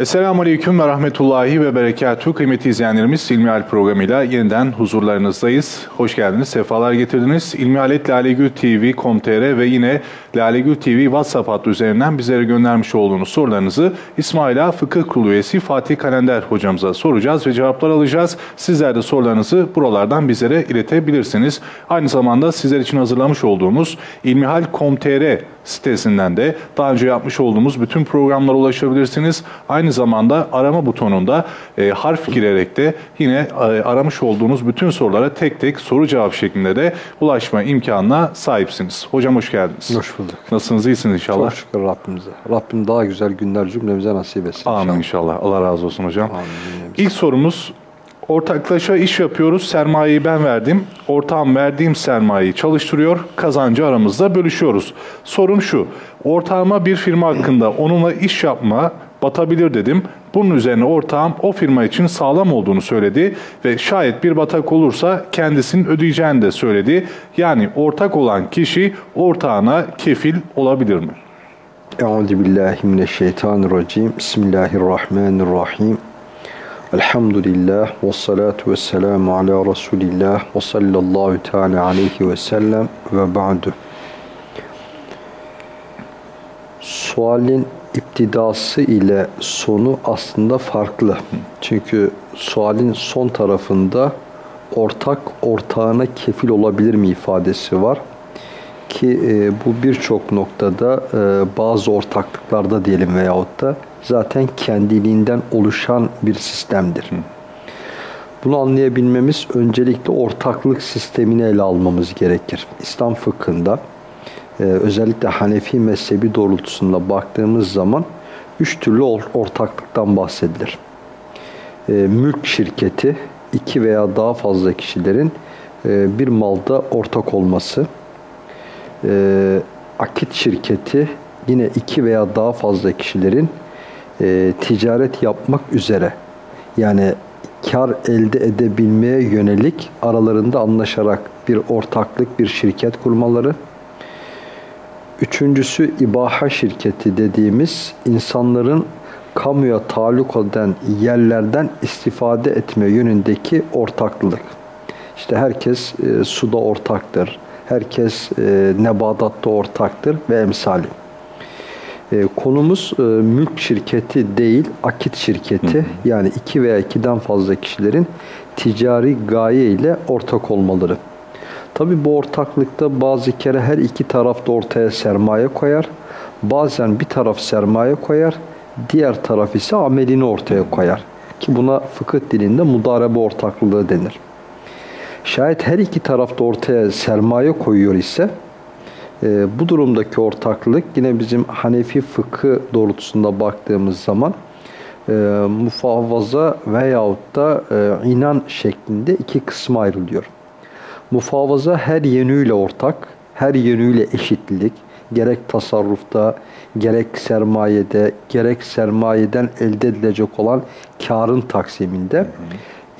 Esselamu Aleyküm ve Rahmetullahi ve Berekatuhu. Kıymetli izleyenlerimiz İlmihal programıyla yeniden huzurlarınızdayız. Hoş geldiniz, sefalar getirdiniz. İlmihalet Lalegül TV, Com.tr ve yine Lalegül TV WhatsApp hattı üzerinden bizlere göndermiş olduğunuz sorularınızı İsmaila Fıkıh Kurulu üyesi Fatih Kalender hocamıza soracağız ve cevaplar alacağız. Sizler de sorularınızı buralardan bizlere iletebilirsiniz. Aynı zamanda sizler için hazırlamış olduğumuz ilmihal.com.tr sitesinden de daha önce yapmış olduğumuz bütün programlara ulaşabilirsiniz. Aynı zamanda arama butonunda e, harf girerek de yine e, aramış olduğunuz bütün sorulara tek tek soru cevap şeklinde de ulaşma imkanına sahipsiniz. Hocam hoş geldiniz. Hoş bulduk. Nasılsınız? İyisiniz inşallah. Çok şükür Rabbimize. Rabbim daha güzel günler cümlemize nasip etsin. inşallah. Amin inşallah. Allah razı olsun hocam. Amin. İlk sorumuz ortaklaşa iş yapıyoruz. Sermayeyi ben verdim. Ortağım verdiğim sermayeyi çalıştırıyor. Kazancı aramızda bölüşüyoruz. Sorum şu. Ortağıma bir firma hakkında onunla iş yapma batabilir dedim. Bunun üzerine ortağım o firma için sağlam olduğunu söyledi ve şayet bir batak olursa kendisinin ödeyeceğini de söyledi. Yani ortak olan kişi ortağına kefil olabilir mi? Euzu billahi mineşşeytanirracim. Bismillahirrahmanirrahim. Elhamdülillah ve salatu ve selamu ala Resulillah ve sallallahu teala aleyhi ve sellem ve ba'du. Sualin iptidası ile sonu aslında farklı. Çünkü sualin son tarafında ortak ortağına kefil olabilir mi ifadesi var. Ki e, bu birçok noktada e, bazı ortaklıklarda diyelim veyahut da zaten kendiliğinden oluşan bir sistemdir. Bunu anlayabilmemiz öncelikle ortaklık sistemini ele almamız gerekir. İslam fıkhında e, özellikle Hanefi mezhebi doğrultusunda baktığımız zaman üç türlü ortaklıktan bahsedilir. E, mülk şirketi, iki veya daha fazla kişilerin e, bir malda ortak olması, akit şirketi yine iki veya daha fazla kişilerin ticaret yapmak üzere yani kar elde edebilmeye yönelik aralarında anlaşarak bir ortaklık, bir şirket kurmaları, Üçüncüsü ibaha şirketi dediğimiz insanların kamuya taluk eden yerlerden istifade etme yönündeki ortaklık. İşte herkes e, suda ortaktır, herkes e, nebadatta ortaktır ve emsali. E, konumuz e, mülk şirketi değil, akit şirketi. Hı. Yani iki veya ikiden fazla kişilerin ticari gaye ile ortak olmaları. Tabi bu ortaklıkta bazı kere her iki tarafta ortaya sermaye koyar. Bazen bir taraf sermaye koyar, diğer taraf ise amelini ortaya koyar. Ki buna fıkıh dilinde mudarebe ortaklığı denir. Şayet her iki tarafta ortaya sermaye koyuyor ise e, bu durumdaki ortaklık yine bizim Hanefi fıkı doğrultusunda baktığımız zaman e, mufahaza veyahut da e, inan şeklinde iki kısma ayrılıyor. Mufavaza her yönüyle ortak, her yönüyle eşitlik, gerek tasarrufta, gerek sermayede, gerek sermayeden elde edilecek olan karın taksiminde.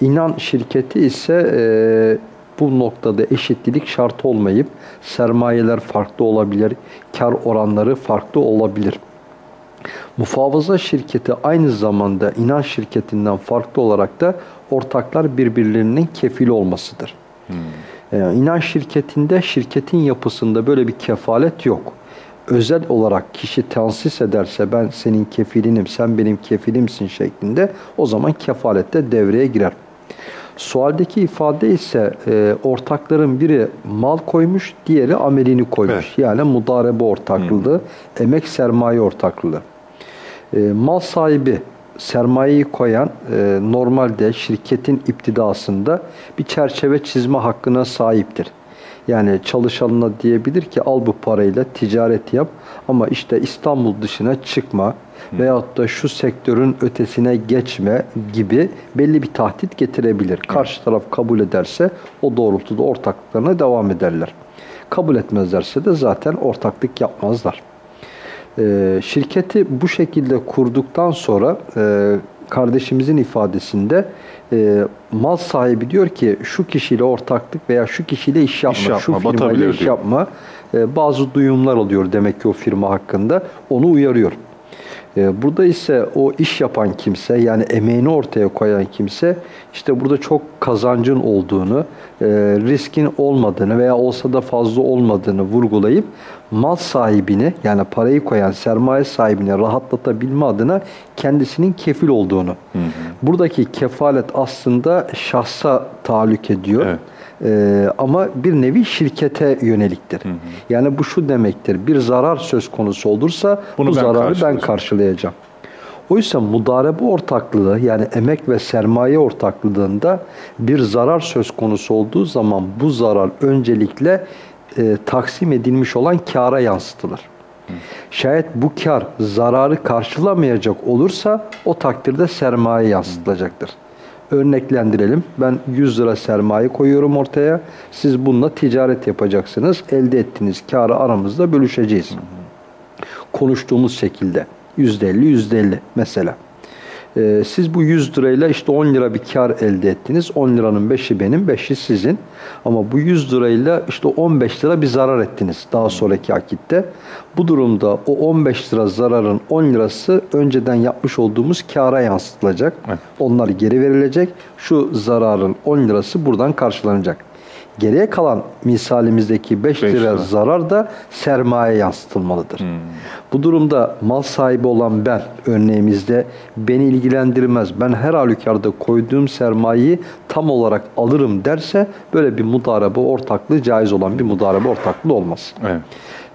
İnan şirketi ise e, bu noktada eşitlik şart olmayıp sermayeler farklı olabilir, kar oranları farklı olabilir. Mufavaza şirketi aynı zamanda inan şirketinden farklı olarak da ortaklar birbirlerinin kefili olmasıdır. Hmm. Ee, inanç şirketinde şirketin yapısında böyle bir kefalet yok. Özel olarak kişi tansis ederse ben senin kefilinim, sen benim kefilimsin şeklinde o zaman kefalette devreye girer. Sualdeki ifade ise e, ortakların biri mal koymuş, diğeri amelini koymuş. Evet. Yani mudarebe ortaklığı, hmm. emek sermaye ortaklığı. E, mal sahibi sermayeyi koyan e, normalde şirketin iptidasında bir çerçeve çizme hakkına sahiptir. Yani çalışanına diyebilir ki al bu parayla ticaret yap ama işte İstanbul dışına çıkma veyahut da şu sektörün ötesine geçme gibi belli bir tahdit getirebilir. Karşı taraf kabul ederse o doğrultuda ortaklıklarına devam ederler. Kabul etmezlerse de zaten ortaklık yapmazlar. E, şirketi bu şekilde kurduktan sonra e, kardeşimizin ifadesinde e, mal sahibi diyor ki şu kişiyle ortaklık veya şu kişiyle iş yapma, iş yapma şu firmayla iş diyor. yapma. E, bazı duyumlar oluyor demek ki o firma hakkında. Onu uyarıyor. E, burada ise o iş yapan kimse yani emeğini ortaya koyan kimse işte burada çok kazancın olduğunu, e, riskin olmadığını veya olsa da fazla olmadığını vurgulayıp mal sahibini yani parayı koyan sermaye sahibini rahatlatabilme adına kendisinin kefil olduğunu. Buradaki kefalet aslında şahsa tahallük ediyor. Evet. Ee, ama bir nevi şirkete yöneliktir. Yani bu şu demektir. Bir zarar söz konusu olursa Bunu bu ben zararı ben karşılayacağım. Oysa mudarebe ortaklığı yani emek ve sermaye ortaklığında bir zarar söz konusu olduğu zaman bu zarar öncelikle e, taksim edilmiş olan kâra yansıtılır. Şayet bu kar zararı karşılamayacak olursa o takdirde sermaye yansıtılacaktır. Örneklendirelim. Ben 100 lira sermaye koyuyorum ortaya. Siz bununla ticaret yapacaksınız. Elde ettiğiniz karı aramızda bölüşeceğiz. Konuştuğumuz şekilde. %50, %50 mesela. Ee, siz bu 100 lirayla işte 10 lira bir kar elde ettiniz. 10 liranın 5'i benim, 5'i sizin. Ama bu 100 lirayla işte 15 lira bir zarar ettiniz daha sonraki akitte. Bu durumda o 15 lira zararın 10 lirası önceden yapmış olduğumuz kara yansıtılacak. Evet. Onlar geri verilecek. Şu zararın 10 lirası buradan karşılanacak. Geriye kalan misalimizdeki 5 Beş lira lira. zarar da sermaye yansıtılmalıdır. Bu durumda mal sahibi olan ben örneğimizde beni ilgilendirmez. Ben her halükarda koyduğum sermayeyi tam olarak alırım derse böyle bir mudarebe ortaklığı caiz olan bir mudarebe ortaklığı olmaz. Evet.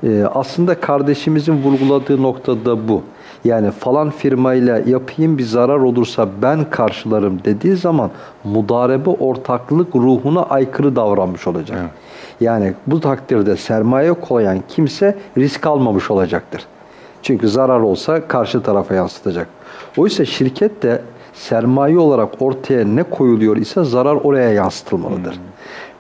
Ee, aslında kardeşimizin vurguladığı nokta da bu. Yani falan firmayla yapayım bir zarar olursa ben karşılarım dediği zaman mudarebe ortaklık ruhuna aykırı davranmış olacak. Evet. Yani bu takdirde sermaye koyan kimse risk almamış olacaktır. Çünkü zarar olsa karşı tarafa yansıtacak. Oysa şirket de sermaye olarak ortaya ne koyuluyor ise zarar oraya yansıtılmalıdır.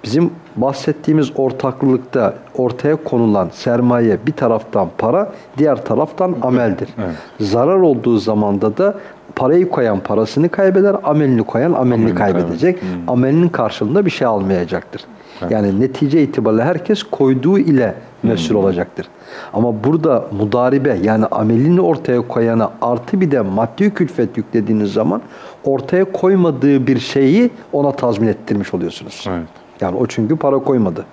Bizim bahsettiğimiz ortaklılıkta ortaya konulan sermaye bir taraftan para, diğer taraftan ameldir. Evet. Zarar olduğu zamanda da parayı koyan parasını kaybeder, amelini koyan amelini, Amelini kaybedecek. kaybeder. Amelinin karşılığında bir şey almayacaktır. Yani netice itibariyle herkes koyduğu ile mesul olacaktır. Ama burada mudaribe yani amelini ortaya koyana artı bir de maddi külfet yüklediğiniz zaman ortaya koymadığı bir şeyi ona tazmin ettirmiş oluyorsunuz. Evet. Yani o çünkü para koymadı.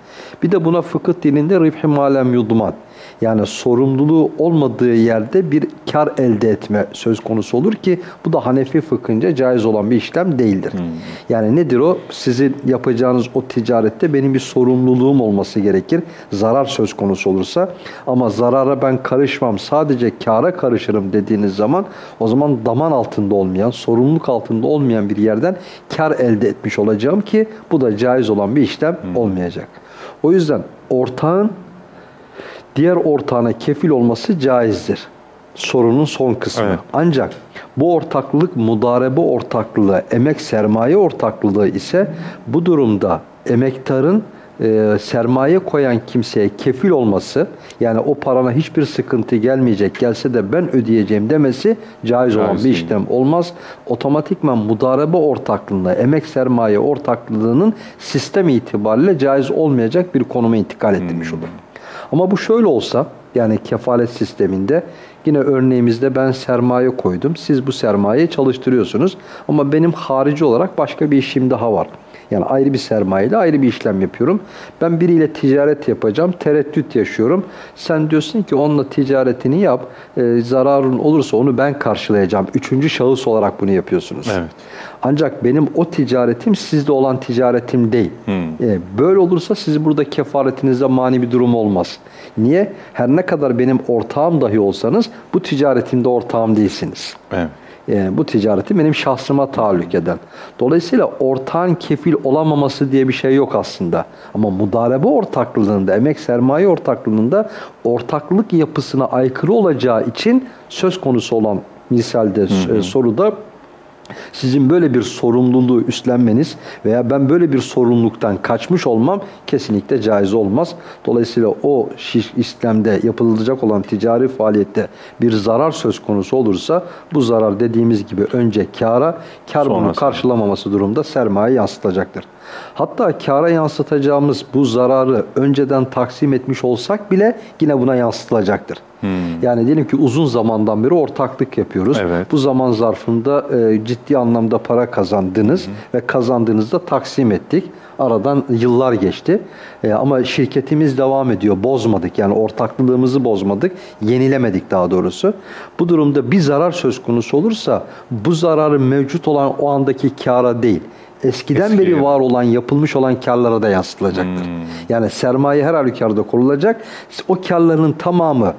Bir de buna fıkıh dilinde ribhi malem yudman. Yani sorumluluğu olmadığı yerde bir kar elde etme söz konusu olur ki bu da Hanefi fıkhınca caiz olan bir işlem değildir. Yani nedir o? Sizin yapacağınız o ticarette benim bir sorumluluğum olması gerekir. Zarar söz konusu olursa ama zarara ben karışmam sadece kara karışırım dediğiniz zaman o zaman daman altında olmayan, sorumluluk altında olmayan bir yerden kar elde etmiş olacağım ki bu da caiz olan bir işlem olmayacak. O yüzden ortağın diğer ortağına kefil olması caizdir. Sorunun son kısmı. Evet. Ancak bu ortaklık mudarebe ortaklığı, emek sermaye ortaklığı ise bu durumda emektarın e, sermaye koyan kimseye kefil olması yani o parana hiçbir sıkıntı gelmeyecek gelse de ben ödeyeceğim demesi caiz olan bir işlem olmaz. Otomatikman mudarebe ortaklığında emek sermaye ortaklığının sistem itibariyle caiz olmayacak bir konuma intikal ettirmiş olur. Ama bu şöyle olsa yani kefalet sisteminde yine örneğimizde ben sermaye koydum. Siz bu sermayeyi çalıştırıyorsunuz ama benim harici olarak başka bir işim daha var. Yani ayrı bir sermayeyle ayrı bir işlem yapıyorum. Ben biriyle ticaret yapacağım, tereddüt yaşıyorum. Sen diyorsun ki onunla ticaretini yap, e, zararın olursa onu ben karşılayacağım. Üçüncü şahıs olarak bunu yapıyorsunuz. Evet. Ancak benim o ticaretim sizde olan ticaretim değil. E, böyle olursa siz burada kefaretinizde mani bir durum olmaz. Niye? Her ne kadar benim ortağım dahi olsanız bu ticaretimde ortağım değilsiniz. Evet. E, bu ticareti benim şahsıma tahallük eden. Dolayısıyla ortağın kefil olamaması diye bir şey yok aslında. Ama mudarebe ortaklığında, emek sermaye ortaklığında ortaklık yapısına aykırı olacağı için söz konusu olan misalde e, soruda sizin böyle bir sorumluluğu üstlenmeniz veya ben böyle bir sorumluluktan kaçmış olmam kesinlikle caiz olmaz. Dolayısıyla o işlemde yapılacak olan ticari faaliyette bir zarar söz konusu olursa bu zarar dediğimiz gibi önce kâra, kar bunu karşılamaması durumda sermaye yansıtacaktır. Hatta kâra yansıtacağımız bu zararı önceden taksim etmiş olsak bile yine buna yansıtılacaktır. Yani diyelim ki uzun zamandan beri ortaklık yapıyoruz. Evet. Bu zaman zarfında e, ciddi anlamda para kazandınız ve kazandığınızda taksim ettik. Aradan yıllar geçti. E, ama şirketimiz devam ediyor. Bozmadık. Yani ortaklığımızı bozmadık. Yenilemedik daha doğrusu. Bu durumda bir zarar söz konusu olursa bu zararı mevcut olan o andaki kâra değil. Eskiden Eskiye. beri var olan, yapılmış olan karlara da yansıtılacaktır. Yani sermaye her halükarda korulacak. O karların tamamı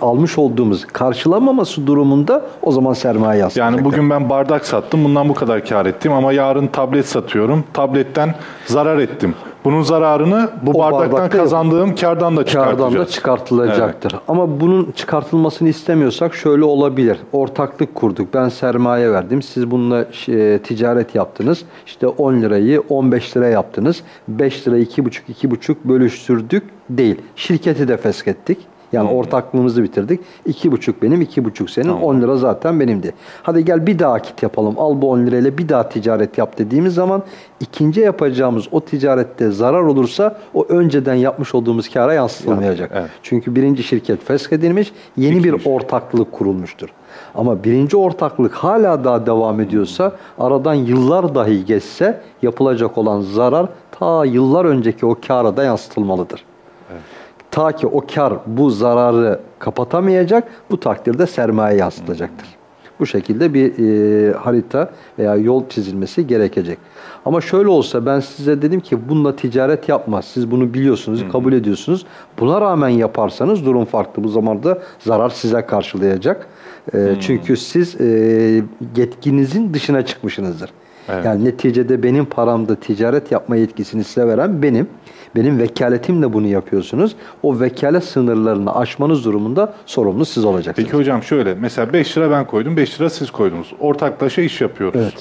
almış olduğumuz karşılamaması durumunda o zaman sermaye yansıtacaktır. Yani bugün ben bardak sattım, bundan bu kadar kar ettim ama yarın tablet satıyorum, tabletten zarar ettim. Bunun zararını bu O bardaktan bardakta- kazandığım kardan da. Kardan da çıkartılacaktır. Ama bunun çıkartılmasını istemiyorsak şöyle olabilir. Ortaklık kurduk. Ben sermaye verdim. Siz bununla e, ticaret yaptınız. İşte 10 lirayı 15 lira yaptınız. 5 lira 2,5 2,5 bölüştürdük değil. Şirketi de feskettik. Yani ortaklığımızı bitirdik. 2,5 benim, 2,5 senin, 10 lira zaten benimdi. Hadi gel bir daha akit yapalım. Al bu 10 lirayla bir daha ticaret yap dediğimiz zaman ikinci yapacağımız o ticarette zarar olursa o önceden yapmış olduğumuz kâra yansıtılmayacak. Evet. Çünkü birinci şirket feshedilmiş, yeni bir İkinci. ortaklık kurulmuştur. Ama birinci ortaklık hala daha devam ediyorsa, aradan yıllar dahi geçse yapılacak olan zarar ta yıllar önceki o kâra da yansıtılmalıdır. Ta ki o kar bu zararı kapatamayacak, bu takdirde sermaye yansıtacaktır. Bu şekilde bir e, harita veya yol çizilmesi gerekecek. Ama şöyle olsa ben size dedim ki bununla ticaret yapma. Siz bunu biliyorsunuz, kabul ediyorsunuz. Buna rağmen yaparsanız durum farklı. Bu zamanda zarar size karşılayacak. E, Çünkü siz e, yetkinizin dışına çıkmışsınızdır. Evet. Yani neticede benim paramda ticaret yapma yetkisini size veren benim. Benim vekaletimle bunu yapıyorsunuz. O vekalet sınırlarını aşmanız durumunda sorumlu siz olacaksınız. Peki hocam şöyle, mesela 5 lira ben koydum, 5 lira siz koydunuz. Ortaklaşa iş yapıyoruz. Evet.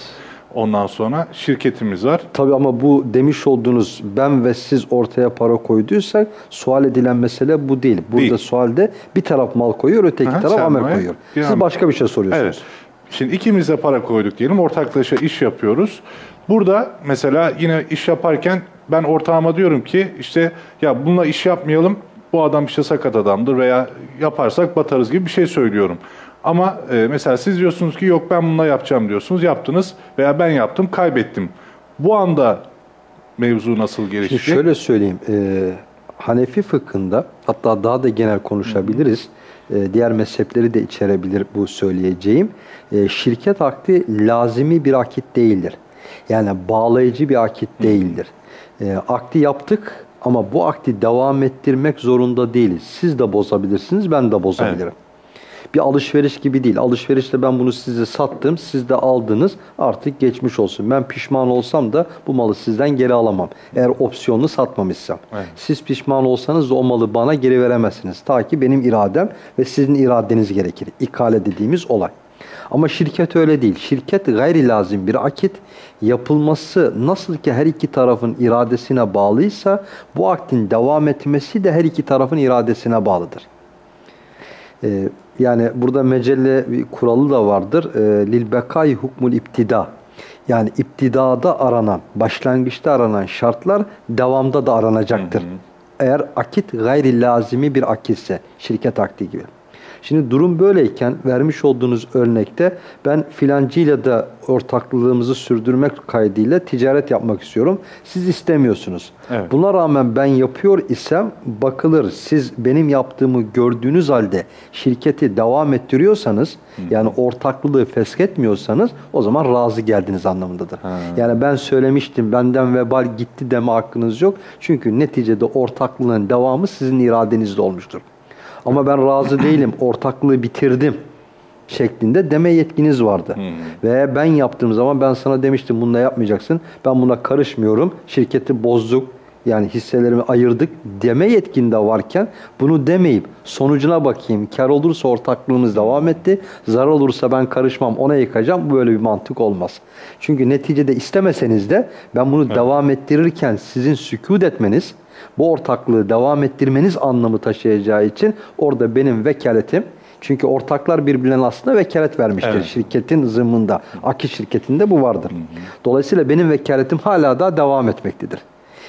Ondan sonra şirketimiz var. Tabii ama bu demiş olduğunuz ben ve siz ortaya para koyduysak sual edilen mesele bu değil. Burada Değil. sualde bir taraf mal koyuyor, öteki Aha, taraf amel koyuyor. Siz amel. başka bir şey soruyorsunuz. Evet. Şimdi ikimiz de para koyduk diyelim. Ortaklaşa iş yapıyoruz. Burada mesela yine iş yaparken ben ortağıma diyorum ki işte ya bununla iş yapmayalım. Bu adam işte sakat adamdır veya yaparsak batarız gibi bir şey söylüyorum. Ama e, mesela siz diyorsunuz ki yok ben bununla yapacağım diyorsunuz. Yaptınız veya ben yaptım kaybettim. Bu anda mevzu nasıl Şimdi gelişecek? şöyle söyleyeyim. e, Hanefi fıkhında hatta daha da genel konuşabiliriz. E, diğer mezhepleri de içerebilir bu söyleyeceğim. E, şirket akdi lazimi bir akit değildir. Yani bağlayıcı bir akit değildir. E, akdi yaptık ama bu akdi devam ettirmek zorunda değiliz. Siz de bozabilirsiniz, ben de bozabilirim. Bir alışveriş gibi değil. Alışverişte ben bunu size sattım, siz de aldınız. Artık geçmiş olsun. Ben pişman olsam da bu malı sizden geri alamam. Eğer opsiyonlu satmamışsam. Evet. Siz pişman olsanız da o malı bana geri veremezsiniz. Ta ki benim iradem ve sizin iradeniz gerekir. İkale dediğimiz olay. Ama şirket öyle değil. Şirket gayri lazım bir akit. Yapılması nasıl ki her iki tarafın iradesine bağlıysa bu aktin devam etmesi de her iki tarafın iradesine bağlıdır. Ee, yani burada mecelle bir kuralı da vardır. Ee, Lil bekai hukmul iptida. Yani iptidada aranan, başlangıçta aranan şartlar devamda da aranacaktır. Eğer akit gayri lazimi bir akitse, şirket akdi gibi. Şimdi durum böyleyken vermiş olduğunuz örnekte ben filancıyla da ortaklığımızı sürdürmek kaydıyla ticaret yapmak istiyorum. Siz istemiyorsunuz. Evet. Buna rağmen ben yapıyor isem bakılır. Siz benim yaptığımı gördüğünüz halde şirketi devam ettiriyorsanız yani ortaklığı feshetmiyorsanız o zaman razı geldiniz anlamındadır. Yani ben söylemiştim benden vebal gitti deme hakkınız yok. Çünkü neticede ortaklığın devamı sizin iradenizde olmuştur. Ama ben razı değilim, ortaklığı bitirdim şeklinde deme yetkiniz vardı. Ve ben yaptığım zaman ben sana demiştim bununla yapmayacaksın. Ben buna karışmıyorum. Şirketi bozduk. Yani hisselerimi ayırdık deme yetkin de varken bunu demeyip sonucuna bakayım. Kar olursa ortaklığımız devam etti. Zarar olursa ben karışmam ona yıkacağım. Böyle bir mantık olmaz. Çünkü neticede istemeseniz de ben bunu devam ettirirken sizin sükut etmeniz bu ortaklığı devam ettirmeniz anlamı taşıyacağı için orada benim vekaletim Çünkü ortaklar birbirlerine aslında vekalet vermiştir. Evet. Şirketin zımında, Aki şirketinde bu vardır. Dolayısıyla benim vekaletim hala daha devam etmektedir.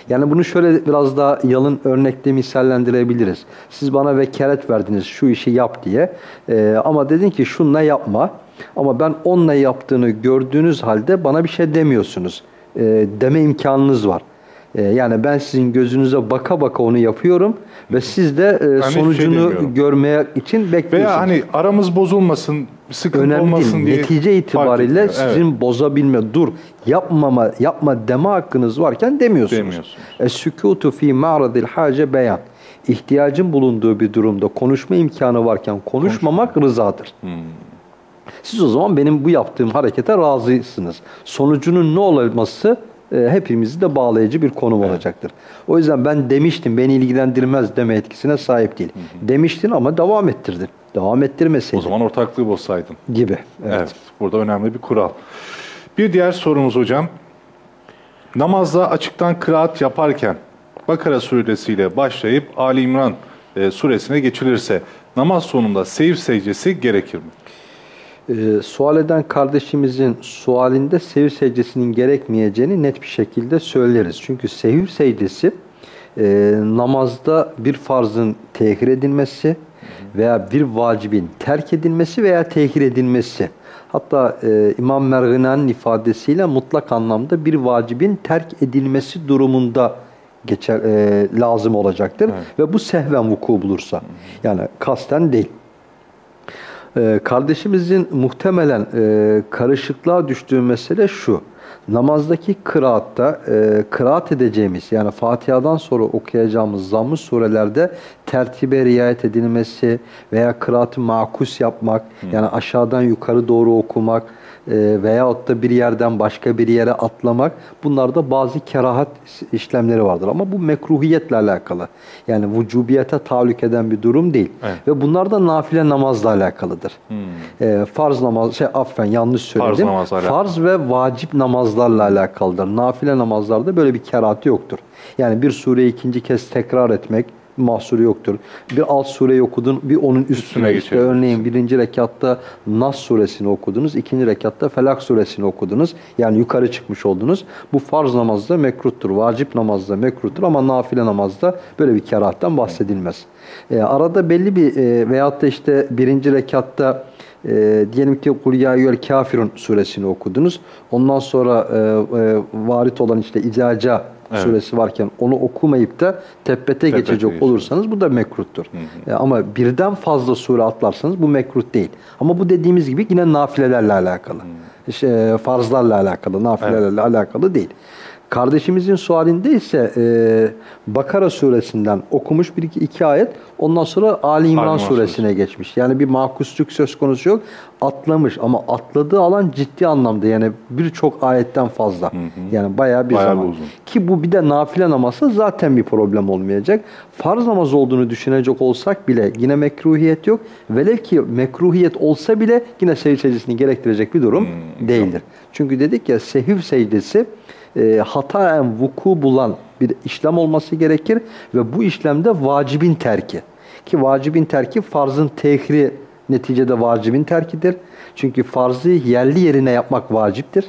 Yani bunu şöyle biraz daha yalın örnekle misallendirebiliriz. Siz bana vekalet verdiniz şu işi yap diye Ee, ama dedin ki şunla yapma ama ben onunla yaptığını gördüğünüz halde bana bir şey demiyorsunuz. Ee, deme imkanınız var. Ee, yani ben sizin gözünüze baka baka onu yapıyorum ve siz de e, şey sonucunu demiyorum. görmeye için bekliyorsunuz. Veya hani aramız bozulmasın, sıkıntı Önemli olmasın değil. diye. Netice itibariyle. Evet. sizin bozabilme, dur, yapmama, yapma deme hakkınız varken demiyorsunuz. Demiyorsunuz. Es-sükutu fi ma'radil hace beyan. İhtiyacın bulunduğu bir durumda konuşma imkanı varken konuşmamak rızadır. Hmm. Siz o zaman benim bu yaptığım harekete razısınız. Sonucunun ne olması e, hepimizi de bağlayıcı bir konum olacaktır. O yüzden ben demiştim beni ilgilendirmez deme etkisine sahip değil. Demiştin ama devam ettirdin. Devam O ettirmeseydin zaman ortaklığı bozsaydın. gibi. Evet. Burada önemli bir kural. Bir diğer sorumuz hocam. Namazda açıktan kıraat yaparken Bakara suresiyle başlayıp Ali İmran e, suresine geçilirse namaz sonunda seyir secdesi gerekir mi? Ee, sual eden kardeşimizin sualinde sehiv secdesinin gerekmeyeceğini net bir şekilde söyleriz. Çünkü sehiv secdesi e, namazda bir farzın tehir edilmesi veya bir vacibin terk edilmesi veya tehir edilmesi. Hatta e, İmam Mergina'nın ifadesiyle mutlak anlamda bir vacibin terk edilmesi durumunda geçer e, lazım olacaktır ve bu sehven vuku bulursa yani kasten değil. Ee, kardeşimizin muhtemelen e, karışıklığa düştüğü mesele şu. Namazdaki kıraatta e, kıraat edeceğimiz yani Fatiha'dan sonra okuyacağımız zamm surelerde tertibe riayet edilmesi veya kıraatı makus yapmak yani aşağıdan yukarı doğru okumak e, veyahut da bir yerden başka bir yere atlamak bunlarda bazı kerahat işlemleri vardır ama bu mekruhiyetle alakalı. Yani vücubiyete tahallük eden bir durum değil. Evet. Ve bunlar da nafile namazla alakalıdır. E, farz namaz, şey affen yanlış söyledim. alakalı. Farz ve vacip namazlarla alakalıdır. Nafile namazlarda böyle bir kerahatı yoktur. Yani bir sureyi ikinci kez tekrar etmek mahsuru yoktur. Bir alt sureyi okudun, bir onun üstüne, işte örneğin birinci rekatta Nas suresini okudunuz, ikinci rekatta Felak suresini okudunuz. Yani yukarı çıkmış oldunuz. Bu farz namazda mekruhtur, vacip namazda mekruhtur ama nafile namazda böyle bir kerahattan bahsedilmez. E, arada belli bir e, veyahut da işte birinci rekatta e, diyelim ki Kul ya eyyuhel kafirun suresini okudunuz. Ondan sonra e, e, varit olan işte İcaca Evet. suresi varken onu okumayıp da tebbete geçecek geçiyorsunuz. olursanız bu da mekruhtur. E, ama birden fazla sure atlarsanız bu mekruh değil. Ama bu dediğimiz gibi yine nafilelerle alakalı. İşte, e, farzlarla alakalı, nafilelerle alakalı değil. Kardeşimizin sualinde ise e, Bakara suresinden okumuş bir iki, iki ayet ondan sonra Ali İmran, İmran suresine geçmiş. Yani bir makusluk söz konusu yok. Atlamış ama atladığı alan ciddi anlamda yani birçok ayetten fazla. Yani bayağı bir Bayağı zaman. bir uzun. Ki bu bir de nafile namazsa zaten bir problem olmayacak. Farz namaz olduğunu düşünecek olsak bile yine mekruhiyet yok. Velev ki mekruhiyet olsa bile yine sehiv secdesini gerektirecek bir durum değildir. Çünkü dedik ya sehiv secdesi e, hataen vuku bulan bir işlem olması gerekir ve bu işlemde vacibin terki. Ki vacibin terki farzın tehri neticede vacibin terkidir. Çünkü farzı yerli yerine yapmak vaciptir.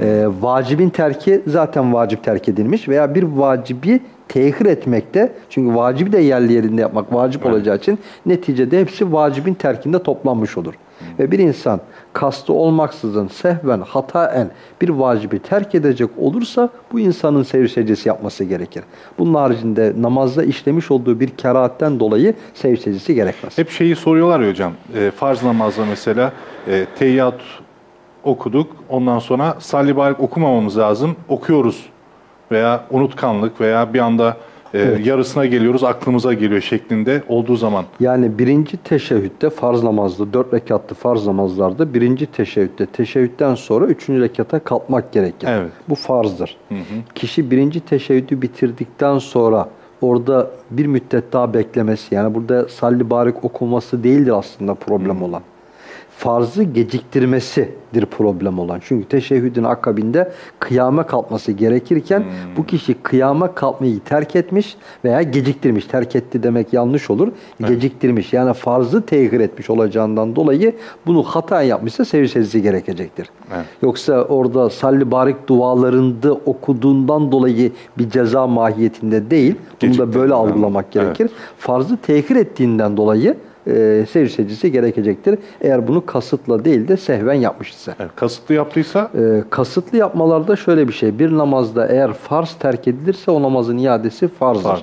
Ee, vacibin terki zaten vacip terk edilmiş veya bir vacibi tehir etmekte çünkü vacibi de yerli yerinde yapmak vacip olacağı için neticede hepsi vacibin terkinde toplanmış olur. Ve bir insan kastı olmaksızın sehven hataen bir vacibi terk edecek olursa bu insanın seyir secdesi yapması gerekir. Bunun haricinde namazda işlemiş olduğu bir kerahatten dolayı seyir secdesi gerekmez. Hep şeyi soruyorlar hocam. E, farz namazda mesela e, teyyat okuduk. Ondan sonra salli barik okumamamız lazım. Okuyoruz. Veya unutkanlık veya bir anda e, yarısına geliyoruz aklımıza geliyor şeklinde olduğu zaman. Yani birinci teşehhütte farz namazda, dört rekatlı farz namazlarda birinci teşehhütte, teşehhütten sonra üçüncü rekata kalkmak gerekir. Evet. Bu farzdır. Kişi birinci teşehhüdü bitirdikten sonra orada bir müddet daha beklemesi, yani burada salli barik okunması değildir aslında problem olan. Farzı geciktirmesidir problem olan. Çünkü teşehhüdün akabinde kıyama kalkması gerekirken bu kişi kıyama kalkmayı terk etmiş veya geciktirmiş. Terk etti demek yanlış olur. Geciktirmiş. Yani farzı tehir etmiş olacağından dolayı bunu hata yapmışsa secdesi gerekecektir. Evet. Yoksa orada salli barik dualarında okuduğundan dolayı bir ceza mahiyetinde değil. Bunu da böyle algılamak Evet. gerekir. Farzı tehir ettiğinden dolayı e, secdesi gerekecektir. Eğer bunu kasıtla değil de sehven yapmış ise. Evet, kasıtlı yaptıysa E, kasıtlı yapmalarda şöyle bir şey. Bir namazda eğer farz terk edilirse o namazın iadesi farzdır. Farz.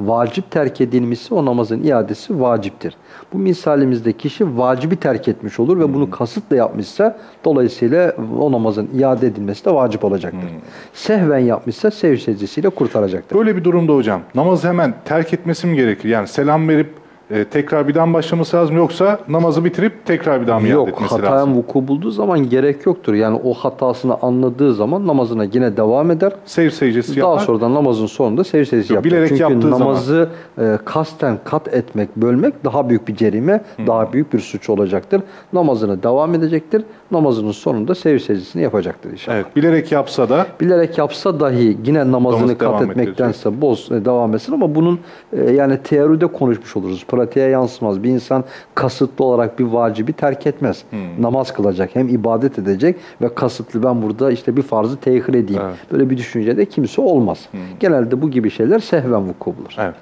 Vacip terk edilmişse o namazın iadesi vaciptir. Bu misalimizde kişi vacibi terk etmiş olur ve bunu kasıtla yapmışsa dolayısıyla o namazın iade edilmesi de vacip olacaktır. Sehven yapmışsa sev secdesiyle kurtaracaktır. böyle bir durumda hocam namazı hemen terk etmesi mi gerekir? Yani selam verip e, tekrar bir daha başlaması lazım yoksa namazı bitirip tekrar bir daha mı Yok, etmesi hatayan lazım? vuku bulduğu zaman gerek yoktur. Yani o hatasını anladığı zaman namazına yine devam eder. Seyir Daha yapar. sonra da namazın sonunda secdesi Yok, yapacak. bilerek Çünkü yaptığı zaman. namazı e, kasten kat etmek, bölmek daha büyük bir cerime, daha büyük bir suç olacaktır. Namazına devam edecektir. Namazının sonunda secde secdesini yapacaktır inşallah. Evet, bilerek yapsa da Bilerek yapsa dahi yine namazını Namazı kat etmektense boz e, devam etsin ama bunun e, yani teoride konuşmuş oluruz. Pratiğe yansımaz. Bir insan kasıtlı olarak bir vacibi terk etmez. Hmm. Namaz kılacak, hem ibadet edecek ve kasıtlı ben burada işte bir farzı tehir edeyim. Evet. Böyle bir düşüncede kimse olmaz. Genelde bu gibi şeyler sehven vuku bulur. Evet.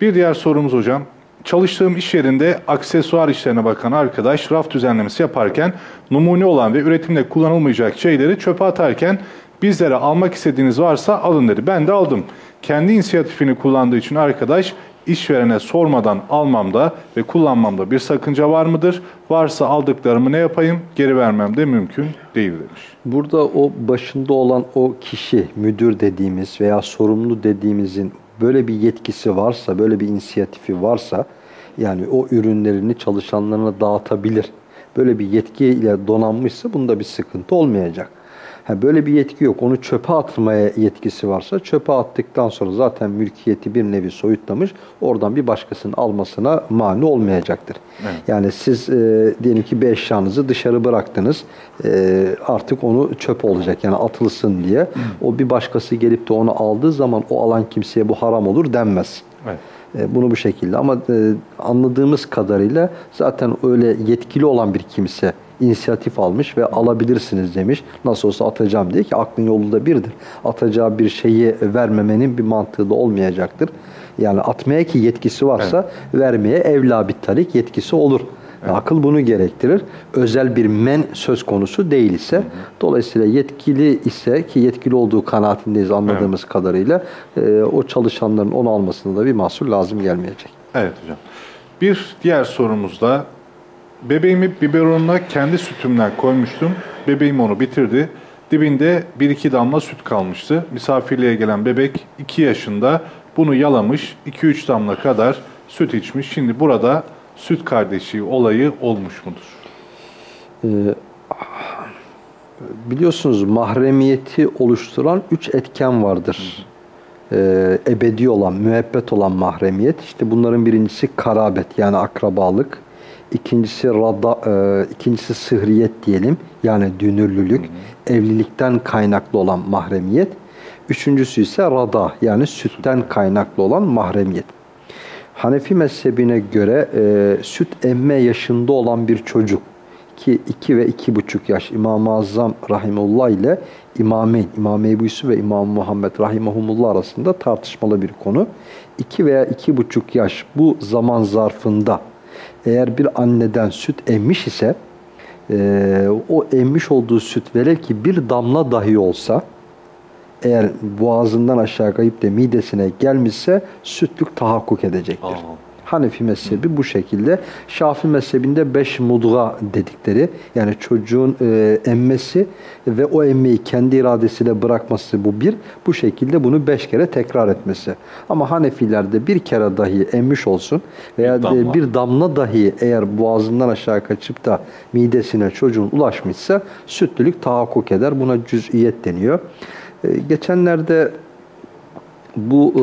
Bir diğer sorumuz hocam. Çalıştığım iş yerinde aksesuar işlerine bakan arkadaş raf düzenlemesi yaparken numune olan ve üretimde kullanılmayacak şeyleri çöpe atarken bizlere almak istediğiniz varsa alın dedi. Ben de aldım. Kendi inisiyatifini kullandığı için arkadaş işverene sormadan almamda ve kullanmamda bir sakınca var mıdır? Varsa aldıklarımı ne yapayım? Geri vermem de mümkün değil demiş. Burada o başında olan o kişi, müdür dediğimiz veya sorumlu dediğimizin böyle bir yetkisi varsa, böyle bir inisiyatifi varsa yani o ürünlerini çalışanlarına dağıtabilir. Böyle bir yetkiyle donanmışsa bunda bir sıkıntı olmayacak. Ha, böyle bir yetki yok. Onu çöpe atmaya yetkisi varsa çöpe attıktan sonra zaten mülkiyeti bir nevi soyutlamış. Oradan bir başkasının almasına mani olmayacaktır. Evet. Yani siz e, diyelim ki bir eşyanızı dışarı bıraktınız. E, artık onu çöp olacak yani atılsın diye. O bir başkası gelip de onu aldığı zaman o alan kimseye bu haram olur denmez. Evet. E, Bunu bu şekilde ama e, anladığımız kadarıyla zaten öyle yetkili olan bir kimse inisiyatif almış ve alabilirsiniz demiş. Nasıl olsa atacağım diye ki aklın yolu da birdir. Atacağı bir şeyi vermemenin bir mantığı da olmayacaktır. Yani atmaya ki yetkisi varsa vermeye evla bir talik yetkisi olur. Akıl bunu gerektirir. Özel bir men söz konusu değil ise dolayısıyla yetkili ise ki yetkili olduğu kanaatindeyiz anladığımız kadarıyla e, o çalışanların onu almasında da bir mahsur lazım gelmeyecek. Evet hocam. Bir diğer sorumuz da bebeğimi biberonuna kendi sütümden koymuştum. Bebeğim onu bitirdi. Dibinde bir iki damla süt kalmıştı. Misafirliğe gelen bebek 2 yaşında bunu yalamış. 2-3 damla kadar süt içmiş. Şimdi burada süt kardeşi olayı olmuş mudur? Ee, biliyorsunuz mahremiyeti oluşturan üç etken vardır. Ee, ebedi olan, müebbet olan mahremiyet. İşte bunların birincisi karabet yani akrabalık. İkincisi rada, e, ikincisi sıhriyet diyelim yani dünürlülük, evlilikten kaynaklı olan mahremiyet. Üçüncüsü ise rada yani sütten kaynaklı olan mahremiyet. Hanefi mezhebine göre e, süt emme yaşında olan bir çocuk ki 2 ve iki buçuk yaş İmam-ı Azam Rahimullah ile İmameyn, İmam Ebu Yusuf ve İmam Muhammed Rahimahumullah arasında tartışmalı bir konu. 2 veya iki buçuk yaş bu zaman zarfında eğer bir anneden süt emmiş ise e, o emmiş olduğu süt velev ki bir damla dahi olsa eğer boğazından aşağı kayıp da midesine gelmişse sütlük tahakkuk edecektir. Hanefi mezhebi bu şekilde. Şafi mezhebinde beş mudga dedikleri yani çocuğun e, emmesi ve o emmeyi kendi iradesiyle bırakması bu bir. Bu şekilde bunu beş kere tekrar etmesi. Ama Hanefilerde bir kere dahi emmiş olsun veya Bir damla. bir damla dahi eğer boğazından aşağı kaçıp da midesine çocuğun ulaşmışsa sütlülük tahakkuk eder. Buna cüz'iyet deniyor. E, geçenlerde bu e,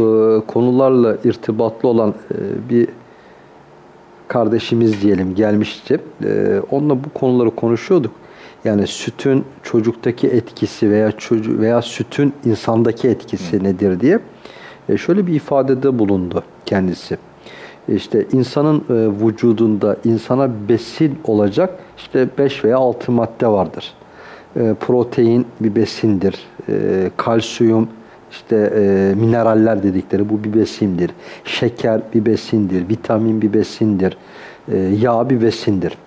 konularla irtibatlı olan e, bir kardeşimiz diyelim gelmişti. E, onunla bu konuları konuşuyorduk. Yani sütün çocuktaki etkisi veya çocuğu veya sütün insandaki etkisi nedir diye e, şöyle bir ifadede bulundu kendisi. İşte insanın e, vücudunda insana besin olacak işte 5 veya 6 madde vardır. E, protein bir besindir. E, kalsiyum işte e, mineraller dedikleri bu bir besindir. Şeker bir besindir. Vitamin bir besindir. E, yağ bir besindir.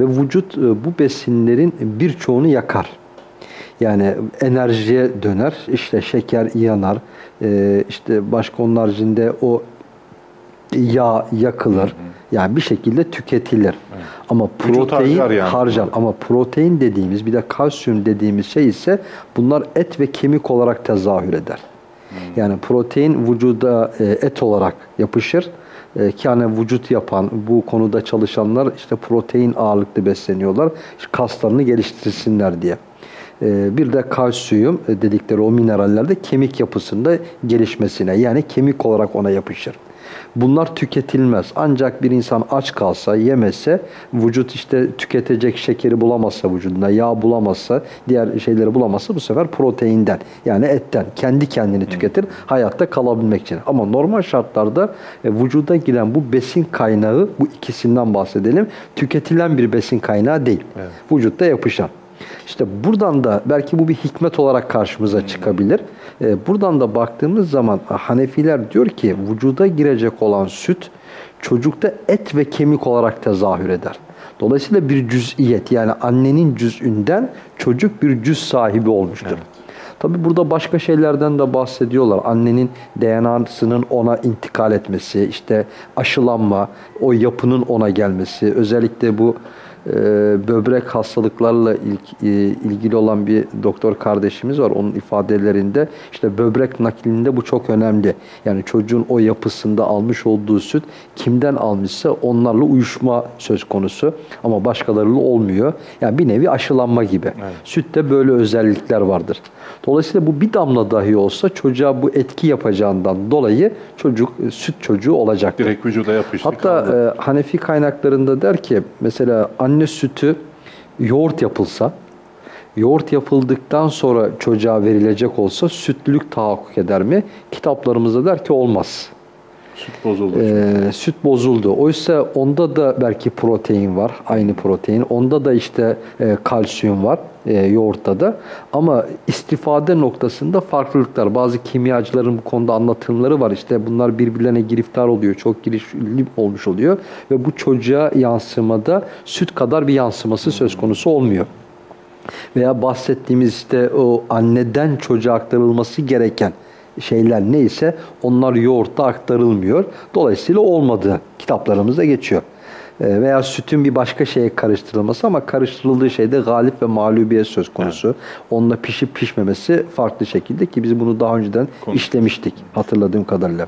Ve vücut e, bu besinlerin birçoğunu yakar. Yani enerjiye döner. İşte şeker yanar. E, işte başka onun haricinde o yağ yakılır. Yani bir şekilde tüketilir. Ama Vücut protein harcar yani. harcar. Ama protein dediğimiz bir de kalsiyum dediğimiz şey ise bunlar et ve kemik olarak tezahür eder. Yani protein vücuda e, et olarak yapışır. E, Ki hani vücut yapan, bu konuda çalışanlar işte protein ağırlıklı besleniyorlar. Kaslarını geliştirsinler diye. E, Bir de kalsiyum dedikleri o mineraller de kemik yapısında gelişmesine yani kemik olarak ona yapışır. Bunlar tüketilmez. Ancak bir insan aç kalsa, yemese, vücut işte tüketecek şekeri bulamazsa vücudunda, yağ bulamazsa, diğer şeyleri bulamazsa bu sefer proteinden yani etten kendi kendini tüketir hayatta kalabilmek için. Ama normal şartlarda e, vücuda giren bu besin kaynağı, bu ikisinden bahsedelim, tüketilen bir besin kaynağı değil. Vücutta yapışan. İşte buradan da belki bu bir hikmet olarak karşımıza çıkabilir. Ee, buradan da baktığımız zaman Hanefiler diyor ki vücuda girecek olan süt çocukta et ve kemik olarak tezahür eder. Dolayısıyla bir cüz'iyet yani annenin cüz'ünden çocuk bir cüz sahibi olmuştur. Tabi burada başka şeylerden de bahsediyorlar. Annenin DNA'sının ona intikal etmesi, işte aşılanma, o yapının ona gelmesi. Özellikle bu e, böbrek hastalıklarla ilk- e, ilgili olan bir doktor kardeşimiz var. Onun ifadelerinde işte böbrek naklinde bu çok önemli. Yani çocuğun o yapısında almış olduğu süt kimden almışsa onlarla uyuşma söz konusu. Ama başkalarıyla olmuyor. Yani bir nevi aşılanma gibi. Sütte böyle özellikler vardır. Dolayısıyla bu bir damla dahi olsa çocuğa bu etki yapacağından dolayı çocuk e, süt çocuğu olacaktır. Direkt vücuda yapıştı. Hatta kaldı. e, Hanefi kaynaklarında der ki mesela anne sütü yoğurt yapılsa yoğurt yapıldıktan sonra çocuğa verilecek olsa sütlülük tahakkuk eder mi? Kitaplarımızda der ki olmaz. süt bozuldu. Ee, süt bozuldu. Oysa onda da belki protein var. Aynı protein. Onda da işte e, kalsiyum var. E, yoğurtta da. Ama istifade noktasında farklılıklar. Bazı kimyacıların bu konuda anlatımları var. İşte bunlar birbirlerine giriftar oluyor. Çok girişli olmuş oluyor. Ve bu çocuğa yansımada süt kadar bir yansıması söz konusu olmuyor veya bahsettiğimiz işte o anneden çocuğa aktarılması gereken şeyler neyse onlar yoğurtta aktarılmıyor. Dolayısıyla olmadığı kitaplarımızda geçiyor. Ee, Veya sütün bir başka şeye karıştırılması ama karıştırıldığı şeyde galip ve mağlubiyet söz konusu. Onunla pişip pişmemesi farklı şekilde ki biz bunu daha önceden işlemiştik hatırladığım kadarıyla.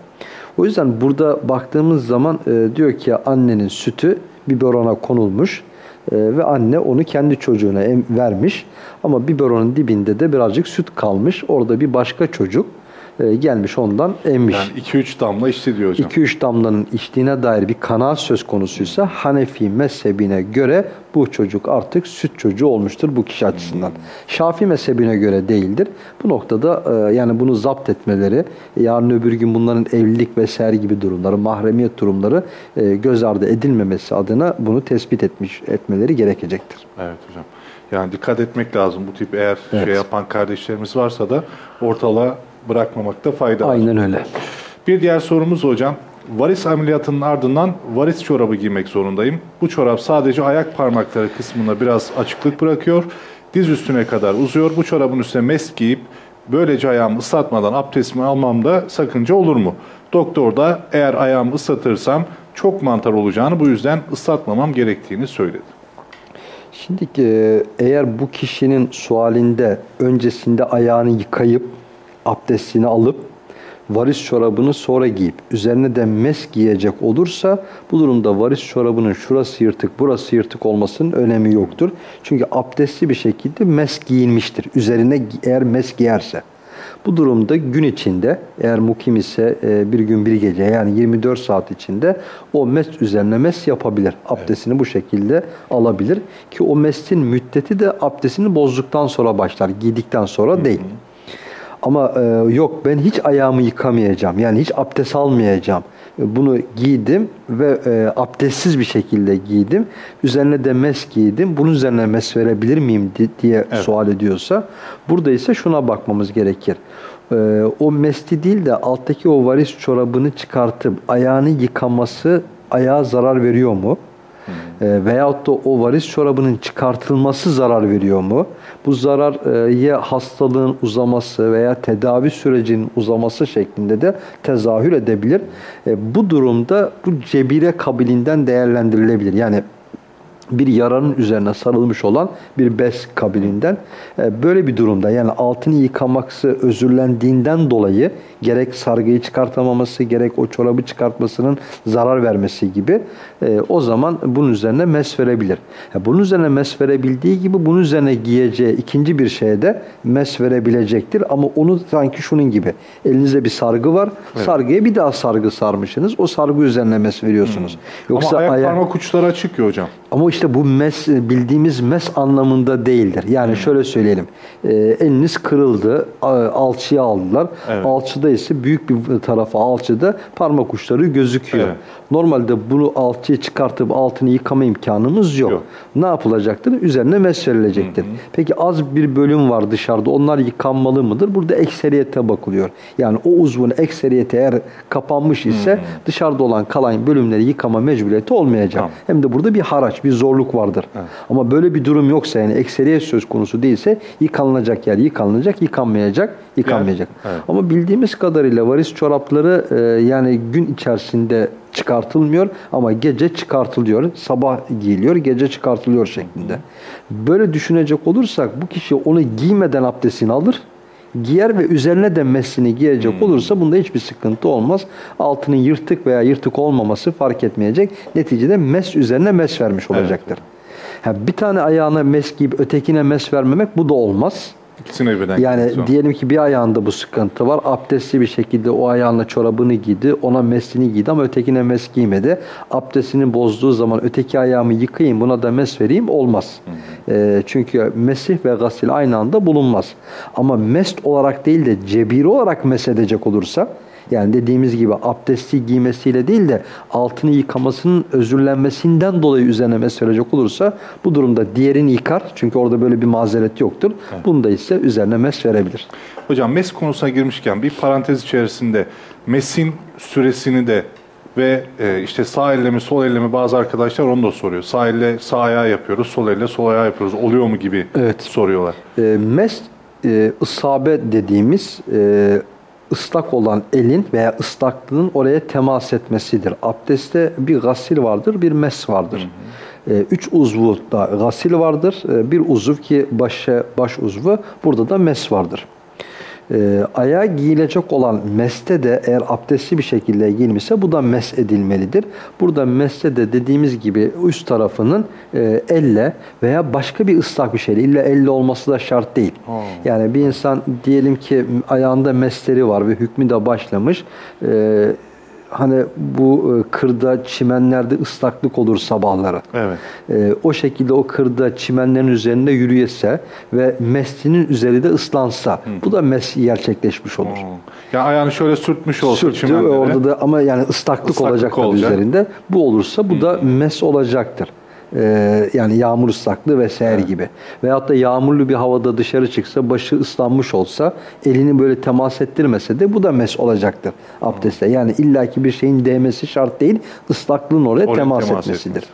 O yüzden burada baktığımız zaman e, diyor ki annenin sütü biberona konulmuş. Ee, ve anne onu kendi çocuğuna vermiş. Ama biberonun dibinde de birazcık süt kalmış. Orada bir başka çocuk e, gelmiş ondan emmiş. yani 2-3 damla içti diyor hocam. 2-3 damlanın içtiğine dair bir kanaat söz konusuysa Hanefi mezhebine göre bu çocuk artık süt çocuğu olmuştur bu kişi açısından. Şafi mezhebine göre değildir. Bu noktada e, yani bunu zapt etmeleri, yarın öbür gün bunların evlilik vesaire gibi durumları, mahremiyet durumları e, göz ardı edilmemesi adına bunu tespit etmiş etmeleri gerekecektir. Evet hocam. Yani dikkat etmek lazım. Bu tip eğer Evet. şey yapan kardeşlerimiz varsa da ortalığa bırakmamakta fayda var. Aynen öyle. Bir diğer sorumuz hocam. Varis ameliyatının ardından varis çorabı giymek zorundayım. Bu çorap sadece ayak parmakları kısmına biraz açıklık bırakıyor. Diz üstüne kadar uzuyor. Bu çorabın üstüne mesk giyip böylece ayağımı ıslatmadan abdestimi almamda sakınca olur mu? Doktor da eğer ayağımı ıslatırsam çok mantar olacağını bu yüzden ıslatmamam gerektiğini söyledi. Şimdi eğer bu kişinin sualinde öncesinde ayağını yıkayıp abdestini alıp varis çorabını sonra giyip üzerine de mes giyecek olursa bu durumda varis çorabının şurası yırtık burası yırtık olmasının önemi yoktur. Çünkü abdestli bir şekilde mes giyinmiştir. Üzerine eğer mes giyerse. Bu durumda gün içinde eğer mukim ise e, bir gün bir gece yani 24 saat içinde o mest üzerine mest yapabilir. Abdestini bu şekilde alabilir. Ki o mestin müddeti de abdestini bozduktan sonra başlar. Giydikten sonra değil. Ama e, yok ben hiç ayağımı yıkamayacağım. Yani hiç abdest almayacağım. Bunu giydim ve e, abdestsiz bir şekilde giydim. Üzerine de mes giydim. Bunun üzerine mes verebilir miyim di- diye sual ediyorsa burada ise şuna bakmamız gerekir. E, o mesti değil de alttaki o varis çorabını çıkartıp ayağını yıkaması ayağa zarar veriyor mu? E, veyahut da o varis çorabının çıkartılması zarar veriyor mu? Bu zarar e, ya hastalığın uzaması veya tedavi sürecinin uzaması şeklinde de tezahür edebilir. E, bu durumda bu cebire kabilinden değerlendirilebilir. Yani bir yaranın üzerine sarılmış olan bir bez kabilinden e, böyle bir durumda yani altını yıkaması özürlendiğinden dolayı gerek sargıyı çıkartamaması gerek o çorabı çıkartmasının zarar vermesi gibi e, o zaman bunun üzerine mes verebilir. E, bunun üzerine mes verebildiği gibi bunun üzerine giyeceği ikinci bir şeye de mes verebilecektir ama onu sanki şunun gibi elinizde bir sargı var sargıya bir daha sargı sarmışsınız o sargı üzerine mes veriyorsunuz. Yoksa Ama ayak aya- parmak uçları açık ya hocam. ama işte bu mes bildiğimiz mes anlamında değildir. Yani şöyle söyleyelim. E, eliniz kırıldı, alçıya aldılar. Evet. Alçıda ise büyük bir tarafı alçıda parmak uçları gözüküyor. Evet. Normalde bunu alçıyı çıkartıp altını yıkama imkanımız yok. Yok. Ne yapılacaktır? Üzerine mes verilecektir. Peki az bir bölüm var dışarıda. Onlar yıkanmalı mıdır? Burada ekseriyete bakılıyor. Yani o uzvun ekseriyeti eğer kapanmış ise dışarıda olan kalan bölümleri yıkama mecburiyeti olmayacak. Tamam. Hem de burada bir haraç, bir zorluk vardır. Ama böyle bir durum yoksa yani ekseriyet söz konusu değilse yıkanılacak yer yıkanılacak, yıkanmayacak, yıkanmayacak. evet. Ama bildiğimiz kadarıyla varis çorapları e, yani gün içerisinde çıkartılmıyor ama gece çıkartılıyor. Sabah giyiliyor, gece çıkartılıyor şeklinde. Böyle düşünecek olursak bu kişi onu giymeden abdestini alır. Giyer ve üzerine de mesini giyecek olursa bunda hiçbir sıkıntı olmaz. Altının yırtık veya yırtık olmaması fark etmeyecek. Neticede mes üzerine mes vermiş olacaktır. Ha, bir tane ayağına mes giyip ötekine mes vermemek bu da olmaz. İkisine birden. Yani zor. diyelim ki bir ayağında bu sıkıntı var. Abdestli bir şekilde o ayağına çorabını giydi. Ona mesini giydi ama ötekine mes giymedi. Abdestini bozduğu zaman öteki ayağımı yıkayayım buna da mes vereyim olmaz. Ee, çünkü mesih ve gasil aynı anda bulunmaz. Ama mest olarak değil de cebiri olarak mesedecek olursa yani dediğimiz gibi abdesti giymesiyle değil de altını yıkamasının özürlenmesinden dolayı üzerine mes verecek olursa bu durumda diğerini yıkar. Çünkü orada böyle bir mazeret yoktur. Bunda ise üzerine mes verebilir. Hocam mes konusuna girmişken bir parantez içerisinde mesin süresini de ve e, işte sağ elle mi sol elle mi bazı arkadaşlar onu da soruyor. Sağ elle sağ ayağı yapıyoruz, sol elle sol ayağı yapıyoruz. Oluyor mu gibi Evet. soruyorlar. E, mes e, isabe dediğimiz e, ıslak olan elin veya ıslaklığın oraya temas etmesidir. Abdestte bir gasil vardır, bir mes vardır. E, üç uzvu da gasil vardır. E, bir uzuv ki başı, baş uzvu, burada da mes vardır. E, ayağa giyilecek olan meste de eğer abdestli bir şekilde giyilmişse bu da mes edilmelidir. Burada meste de dediğimiz gibi üst tarafının e, elle veya başka bir ıslak bir şeyle illa elle olması da şart değil. Yani bir insan diyelim ki ayağında mesleri var ve hükmü de başlamış. E, hani bu e, kırda çimenlerde ıslaklık olur sabahları. Evet. E, o şekilde o kırda çimenlerin üzerinde yürüyese ve meslinin üzeri de ıslansa bu da mes gerçekleşmiş olur. Yani ayağını şöyle sürtmüş olsa Sürttü ve çimenlere. orada da ama yani ıslaklık, Islaklık olacak olacak. üzerinde. Bu olursa bu da mes olacaktır. Ee, yani yağmur ıslaklığı vesaire gibi. Veyahut da yağmurlu bir havada dışarı çıksa, başı ıslanmış olsa, elini böyle temas ettirmese de bu da mes olacaktır abdestte. Yani illaki bir şeyin değmesi şart değil, ıslaklığın oraya, Oraya temas, temas etmesidir.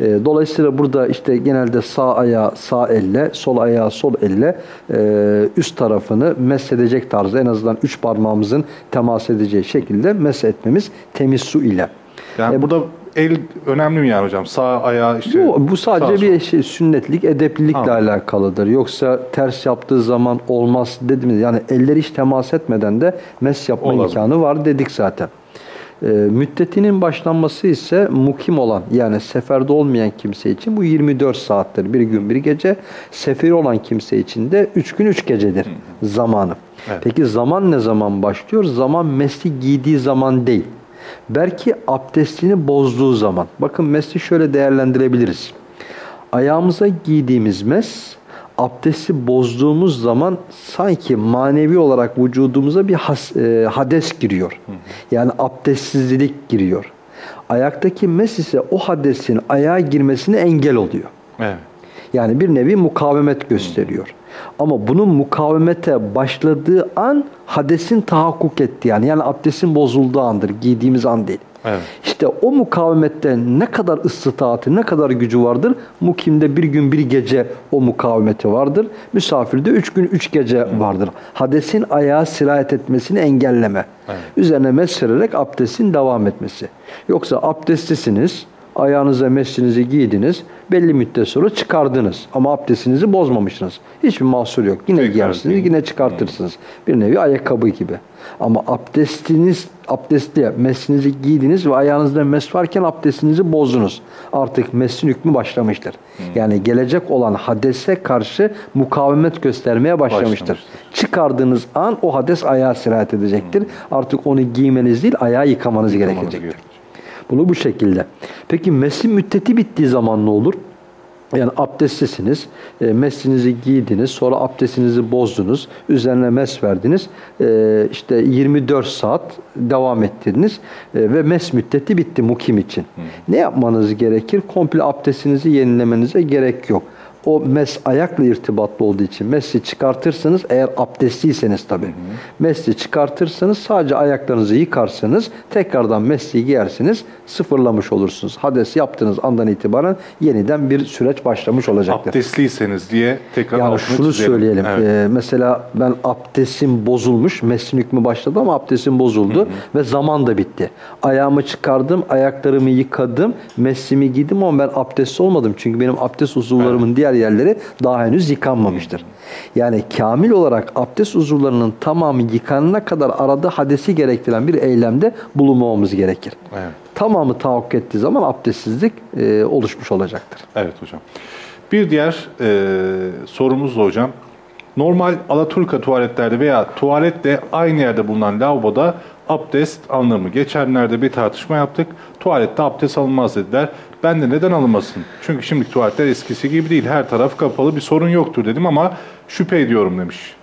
Ee, Dolayısıyla burada işte genelde sağ ayağı sağ elle, sol ayağı sol elle e, üst tarafını mesedecek tarzda en azından üç parmağımızın temas edeceği şekilde mesetmemiz temiz su ile. Yani E, burada el önemli mi yani hocam? Sağ ayağı işte. Bu, bu sadece sağ, bir şey, sünnetlik, edeplilikle Anladım. alakalıdır. Yoksa ters yaptığı zaman olmaz dediniz. Yani eller hiç temas etmeden de mes yapma Olabilir. imkanı var dedik zaten. E, müddetinin başlanması ise mukim olan yani seferde olmayan kimse için bu 24 saattir. Bir gün bir gece. Seferi olan kimse için de 3 gün 3 gecedir zamanı. Evet. Peki zaman ne zaman başlıyor? Zaman mesli giydiği zaman değil. Belki abdestini bozduğu zaman. Bakın mesli şöyle değerlendirebiliriz. Ayağımıza giydiğimiz mes abdesti bozduğumuz zaman sanki manevi olarak vücudumuza bir has, e, hades giriyor. Yani abdestsizlik giriyor. Ayaktaki mes ise o hadesin ayağa girmesine engel oluyor. Evet. Yani bir nevi mukavemet gösteriyor. Ama bunun mukavemete başladığı an hadesin tahakkuk ettiği yani yani abdestin bozulduğu andır. Giydiğimiz an değil. Evet. İşte o mukavemette ne kadar ıstıtaatı, ne kadar gücü vardır? Mukimde bir gün bir gece o mukavemeti vardır. Misafirde üç gün üç gece vardır. Hadesin ayağa sirayet etmesini engelleme. Evet. Üzerine mesvererek abdestin devam etmesi. Yoksa abdestlisiniz, ayağınıza mescinizi giydiniz, belli müddet sonra çıkardınız. Ama abdestinizi bozmamışsınız. Hiçbir mahsur yok. Yine Tekrar giyersiniz, giyin. yine çıkartırsınız. Bir nevi ayakkabı gibi. Ama abdestiniz, abdestli mescinizi giydiniz ve ayağınızda mes varken abdestinizi bozdunuz. Artık mesin hükmü başlamıştır. Yani gelecek olan hadese karşı mukavemet göstermeye başlamıştır. Başlamıştır. Çıkardığınız an o hades ayağa sirayet edecektir. Artık onu giymeniz değil, ayağı yıkamanız Yıkamanız gerekecektir. gerekecek. Bunu bu şekilde. Peki mesin müddeti bittiği zaman ne olur? Yani abdestlisiniz, e, mesinizi giydiniz, sonra abdestinizi bozdunuz, üzerine mes verdiniz, e, işte 24 saat devam ettirdiniz e, ve mes müddeti bitti mukim için. Ne yapmanız gerekir? Komple abdestinizi yenilemenize gerek yok. O mes ayakla irtibatlı olduğu için mesli çıkartırsınız eğer abdestliyseniz tabii. Mesli çıkartırsanız sadece ayaklarınızı yıkarsanız tekrardan mesli giyersiniz sıfırlamış olursunuz. Hades yaptığınız andan itibaren yeniden bir süreç başlamış olacaktır. Abdestliyseniz diye tekrar Yani şunu çizelim. söyleyelim. Evet. Ee, mesela ben abdestim bozulmuş. Meslin hükmü başladı ama abdestim bozuldu ve zaman da bitti. Ayağımı çıkardım, ayaklarımı yıkadım, meslimi giydim ama ben abdestli olmadım. Çünkü benim abdest uzuvlarımın diğer yerleri daha henüz yıkanmamıştır. Yani kamil olarak abdest uzuvlarının tamamı yıkanana kadar arada hadesi gerektiren bir eylemde bulunmamamız gerekir. Evet. Tamamı tahakkuk ettiği zaman abdestsizlik e, oluşmuş olacaktır. Evet hocam. Bir diğer e, sorumuz da hocam. Normal Alaturka tuvaletlerde veya tuvaletle aynı yerde bulunan lavaboda abdest alınır mı? Geçenlerde bir tartışma yaptık. Tuvalette abdest alınmaz dediler. Ben de neden alınmasın? Çünkü şimdi tuvaletler eskisi gibi değil. Her taraf kapalı bir sorun yoktur dedim ama şüphe ediyorum demiş.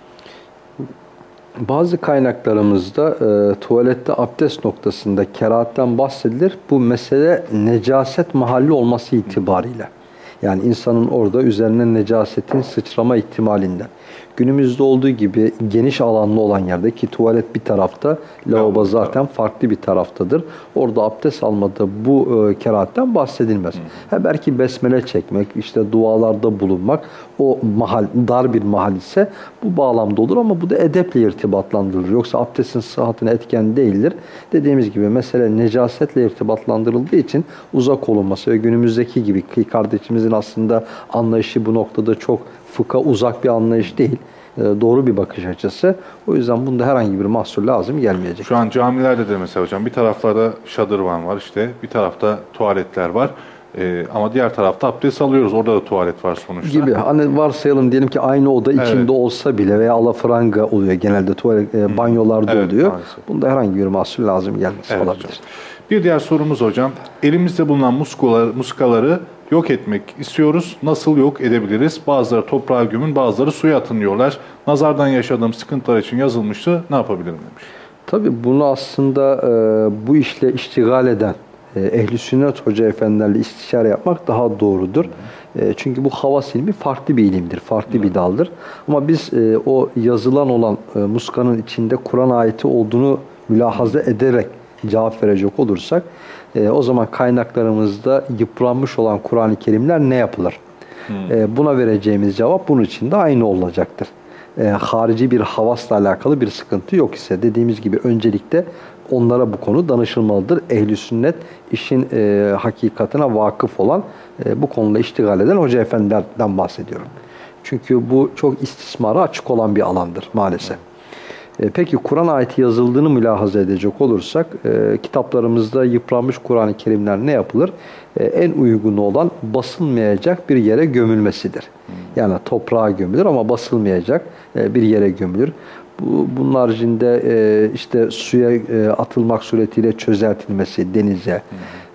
Bazı kaynaklarımızda e, tuvalette abdest noktasında kerahatten bahsedilir. Bu mesele necaset mahalli olması itibariyle. Yani insanın orada üzerine necasetin sıçrama ihtimalinden. Günümüzde olduğu gibi geniş alanlı olan yerde ki tuvalet bir tarafta, lavabo zaten farklı bir taraftadır. Orada abdest almada bu e, kerahatten bahsedilmez. Ha, belki besmele çekmek, işte dualarda bulunmak o mahal, dar bir mahal ise bu bağlamda olur ama bu da edeple irtibatlandırılır. Yoksa abdestin sıhhatine etken değildir. Dediğimiz gibi mesele necasetle irtibatlandırıldığı için uzak olunması ve günümüzdeki gibi ki kardeşimizin aslında anlayışı bu noktada çok fıkha uzak bir anlayış değil. E, Doğru bir bakış açısı. O yüzden bunda herhangi bir mahsur lazım gelmeyecek. Şu an camilerde de mesela hocam bir taraflarda şadırvan var işte bir tarafta tuvaletler var. E, ama diğer tarafta abdest alıyoruz. Orada da tuvalet var sonuçta. gibi. Hani varsayalım diyelim ki aynı oda içinde olsa bile veya alafranga oluyor genelde tuvalet e, banyolarda Evet, oluyor. maalesef. Bunda herhangi bir mahsur lazım gelmesi Evet olabilir. hocam. Bir diğer sorumuz hocam. Elimizde bulunan muskaları, muskaları yok etmek istiyoruz. Nasıl yok edebiliriz? Bazıları toprağa gömün, bazıları suya atın diyorlar. Nazardan yaşadığım sıkıntılar için yazılmıştı. Ne yapabilirim demiş. Tabii bunu aslında e, bu işle iştigal eden e, ehli sünnet hoca efendilerle istişare yapmak daha doğrudur. E, çünkü bu havas ilmi farklı bir ilimdir, farklı bir daldır. Ama biz e, o yazılan olan e, muskanın içinde Kur'an ayeti olduğunu mülahaza ederek cevap verecek olursak e, o zaman kaynaklarımızda yıpranmış olan Kur'an-ı Kerimler ne yapılır? E, buna vereceğimiz cevap bunun için de aynı olacaktır. E, harici bir havasla alakalı bir sıkıntı yok ise dediğimiz gibi öncelikle onlara bu konu danışılmalıdır. Ehli sünnet işin e, hakikatine vakıf olan e, bu konuda iştigal eden hoca efendilerden bahsediyorum. Çünkü bu çok istismara açık olan bir alandır maalesef. E, peki Kur'an ayeti yazıldığını mülahaza edecek olursak e, kitaplarımızda yıpranmış Kur'an-ı Kerimler ne yapılır? E, en uygunu olan basılmayacak bir yere gömülmesidir. Yani toprağa gömülür ama basılmayacak e, bir yere gömülür. Bu, bunun haricinde e, işte suya e, atılmak suretiyle çözeltilmesi denize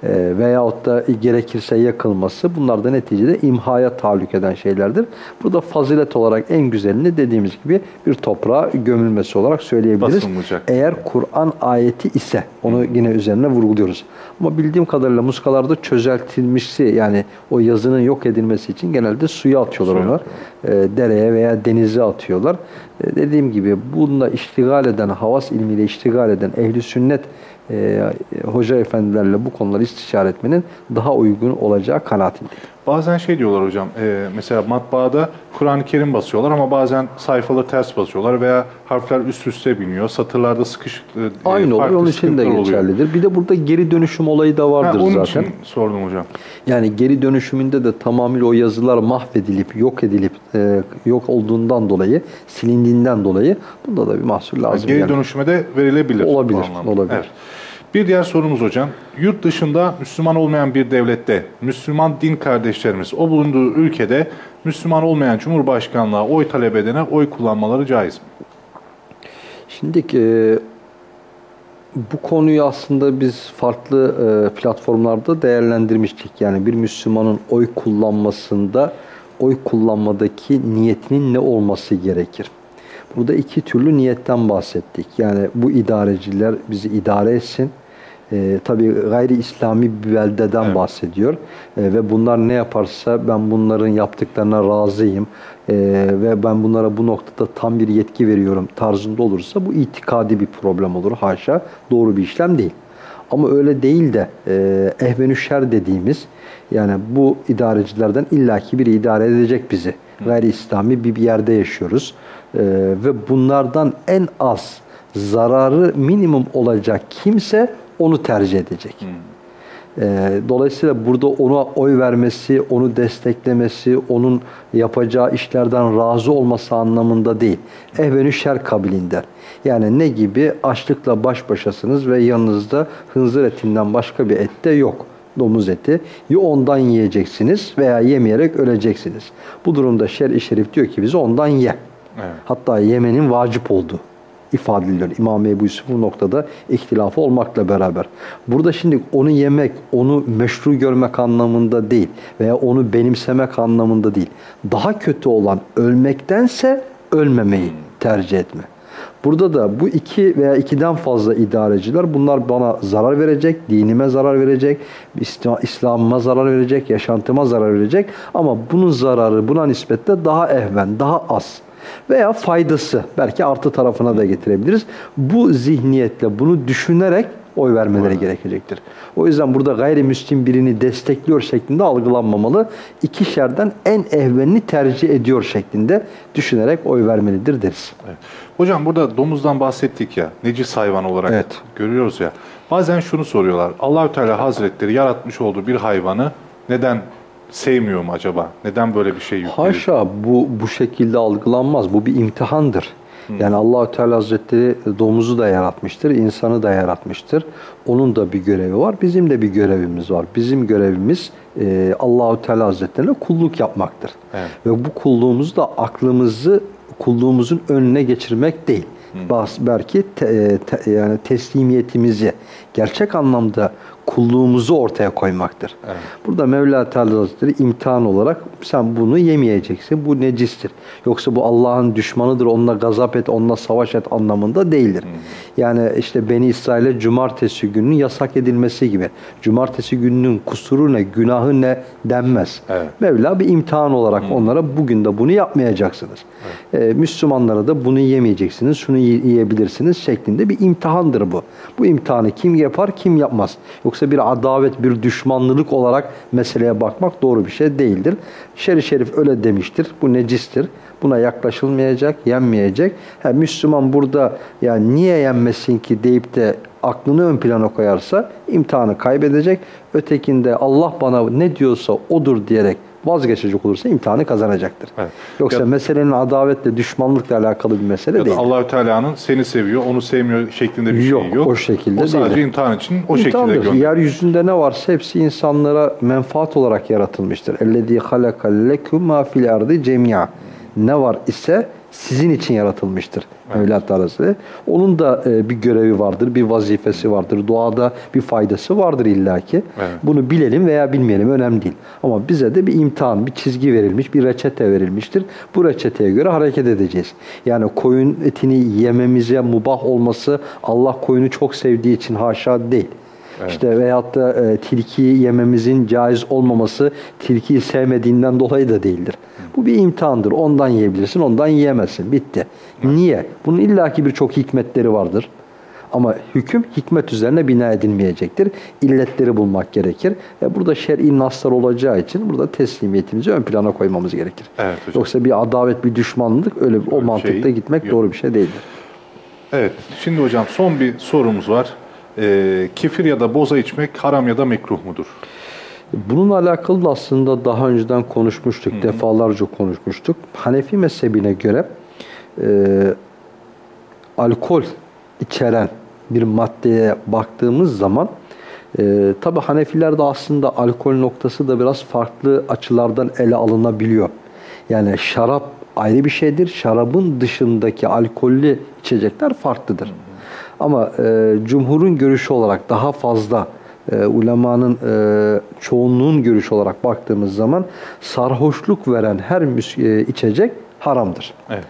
e, veyahut da gerekirse yakılması bunlar da neticede imhaya tahallük eden şeylerdir. Burada fazilet olarak en güzelini dediğimiz gibi bir toprağa gömülmesi olarak söyleyebiliriz. Basılmayacak. Eğer Kur'an ayeti ise onu yine üzerine vurguluyoruz. Ama bildiğim kadarıyla muskalarda çözeltilmişsi yani o yazının yok edilmesi için genelde suya atıyorlar Suya onu. E, dereye veya denize atıyorlar. E, dediğim gibi bununla iştigal eden, havas ilmiyle iştigal eden ehli sünnet e, hoca efendilerle bu konuları istişare etmenin daha uygun olacağı kanaatindeyim. Bazen şey diyorlar hocam, e, mesela matbaada Kur'an-ı Kerim basıyorlar ama bazen sayfaları ters basıyorlar veya harfler üst üste biniyor, satırlarda sıkışık e, Aynı olur, farklı onun için de oluyor. geçerlidir. Bir de burada geri dönüşüm olayı da Ha, vardır onun zaten. için sordum hocam. Yani geri dönüşümünde de tamamıyla o yazılar mahvedilip, yok edilip, e, yok olduğundan dolayı, silindiğinden dolayı bunda da bir mahsur lazım. Geri yani. dönüşüme de verilebilir. Olabilir, olabilir. Evet. Bir diğer sorumuz hocam. Yurt dışında Müslüman olmayan bir devlette Müslüman din kardeşlerimiz o bulunduğu ülkede Müslüman olmayan Cumhurbaşkanlığa oy talep edene oy kullanmaları caiz mi? Şimdi e, bu konuyu aslında biz farklı e, platformlarda değerlendirmiştik. Yani bir Müslümanın oy kullanmasında oy kullanmadaki niyetinin ne olması gerekir? Burada iki türlü niyetten bahsettik. Yani bu idareciler bizi idare etsin. E, tabii gayri İslami bir beldeden Evet. bahsediyor. E, ve bunlar ne yaparsa ben bunların yaptıklarına razıyım. E, ve ben bunlara bu noktada tam bir yetki veriyorum tarzında olursa bu itikadi bir problem olur. Haşa doğru bir işlem değil. Ama öyle değil de e, ehvenü şer dediğimiz yani bu idarecilerden illaki biri idare edecek bizi. Gayri İslami bir bir yerde yaşıyoruz. E, ve bunlardan en az zararı minimum olacak kimse onu tercih edecek. E, dolayısıyla burada ona oy vermesi, onu desteklemesi, onun yapacağı işlerden razı olması anlamında değil. Ehvenü şer kabilinden. Yani ne gibi? Açlıkla baş başasınız ve yanınızda hınzır etinden başka bir et de yok. Domuz eti. Ya ondan yiyeceksiniz veya yemeyerek öleceksiniz. Bu durumda şer-i şerif diyor ki bize ondan ye. Evet. Hatta yemenin vacip olduğu ifade ediliyor. İmam Ebu Yusuf bu noktada ihtilafı olmakla beraber. Burada şimdi onu yemek, onu meşru görmek anlamında değil veya onu benimsemek anlamında değil. Daha kötü olan ölmektense ölmemeyi tercih etme. Burada da bu iki veya ikiden fazla idareciler bunlar bana zarar verecek, dinime zarar verecek, İslam- İslam'ıma zarar verecek, yaşantıma zarar verecek ama bunun zararı buna nispetle daha ehven, daha az veya faydası belki artı tarafına da getirebiliriz. Bu zihniyetle bunu düşünerek oy vermeleri gerekecektir. O yüzden burada gayrimüslim birini destekliyor şeklinde algılanmamalı. İki şerden en ehvenini tercih ediyor şeklinde düşünerek oy vermelidir deriz. Evet. Hocam burada domuzdan bahsettik ya, necis hayvan olarak Evet. görüyoruz ya. Bazen şunu soruyorlar. Allahü Teala Hazretleri yaratmış olduğu bir hayvanı neden sevmiyor mu acaba? Neden böyle bir şey yüklüyor? Haşa bu bu şekilde algılanmaz. Bu bir imtihandır. Yani Allahü Teala Hazretleri domuzu da yaratmıştır, insanı da yaratmıştır. Onun da bir görevi var, bizim de bir görevimiz var. Bizim görevimiz e, Allahü Teala Hazretlerine kulluk yapmaktır. Evet. Ve bu kulluğumuz da aklımızı kulluğumuzun önüne geçirmek değil. Bas- Belki te- te- yani teslimiyetimizi gerçek anlamda kulluğumuzu ortaya koymaktır. Evet. Burada Mevla Teala Hazretleri imtihan olarak sen bunu yemeyeceksin. Bu necistir. Yoksa bu Allah'ın düşmanıdır. Onunla gazap et, onunla savaş et anlamında değildir. Yani işte Beni İsrail'e cumartesi gününün yasak edilmesi gibi. Cumartesi gününün kusuru ne, günahı ne denmez. Evet. Mevla bir imtihan olarak onlara bugün de bunu yapmayacaksınız. Ee, Müslümanlara da bunu yemeyeceksiniz, şunu yi- yiyebilirsiniz şeklinde bir imtihandır bu. Bu imtihanı kim yapar, kim yapmaz. Yoksa bir adavet, bir düşmanlılık olarak meseleye bakmak doğru bir şey değildir. Şer-i Şerif öyle demiştir, bu necistir. Buna yaklaşılmayacak, yenmeyecek. Ha, Müslüman burada yani niye yenmesin ki deyip de aklını ön plana koyarsa imtihanı kaybedecek. Ötekinde Allah bana ne diyorsa odur diyerek vazgeçecek olursa imtihanı kazanacaktır. Evet. Yoksa Ya- meselenin adavetle, düşmanlıkla alakalı bir mesele Ya da değil. Allahü Teala'nın seni seviyor, onu sevmiyor şeklinde bir Yok, şey yok. o şekilde O sadece değil. imtihan için o şekilde İmtihandır. gönderiyor. Yeryüzünde ne varsa hepsi insanlara menfaat olarak yaratılmıştır. اَلَّذ۪ي خَلَقَ لَكُمْ مَا فِي الْاَرْضِ جَمِيعًا Ne var ise sizin için yaratılmıştır. Mevla Teala'sı. Onun da e, bir görevi vardır, bir vazifesi vardır. Doğada bir faydası vardır illaki. Evet. Bunu bilelim veya bilmeyelim önemli değil. Ama bize de bir imtihan, bir çizgi verilmiş, bir reçete verilmiştir. Bu reçeteye göre hareket edeceğiz. Yani koyun etini yememize mubah olması Allah koyunu çok sevdiği için haşa değil. İşte veyahut da e, tilkiyi yememizin caiz olmaması tilkiyi sevmediğinden dolayı da değildir. Bu bir imtihandır. Ondan yiyebilirsin, ondan yiyemezsin. Bitti. Niye? Bunun illaki birçok hikmetleri vardır. Ama hüküm hikmet üzerine bina edilmeyecektir. İlletleri bulmak gerekir. E burada şer'i naslar olacağı için burada teslimiyetimizi ön plana koymamız gerekir. Evet hocam. Yoksa bir adavet, bir düşmanlık öyle o bir mantıkta şey gitmek yok. doğru bir şey değildir. Evet. Şimdi hocam son bir sorumuz var. Ee, kefir ya da boza içmek haram ya da mekruh mudur? Bununla alakalı da aslında daha önceden konuşmuştuk, defalarca konuşmuştuk. Hanefi mezhebine göre e, alkol içeren bir maddeye baktığımız zaman e, tabi Hanefilerde aslında alkol noktası da biraz farklı açılardan ele alınabiliyor. Yani şarap ayrı bir şeydir. Şarabın dışındaki alkollü içecekler farklıdır. Ama e, cumhurun görüşü olarak daha fazla e, ulemanın e, çoğunluğun görüşü olarak baktığımız zaman sarhoşluk veren her e, içecek haramdır. Evet.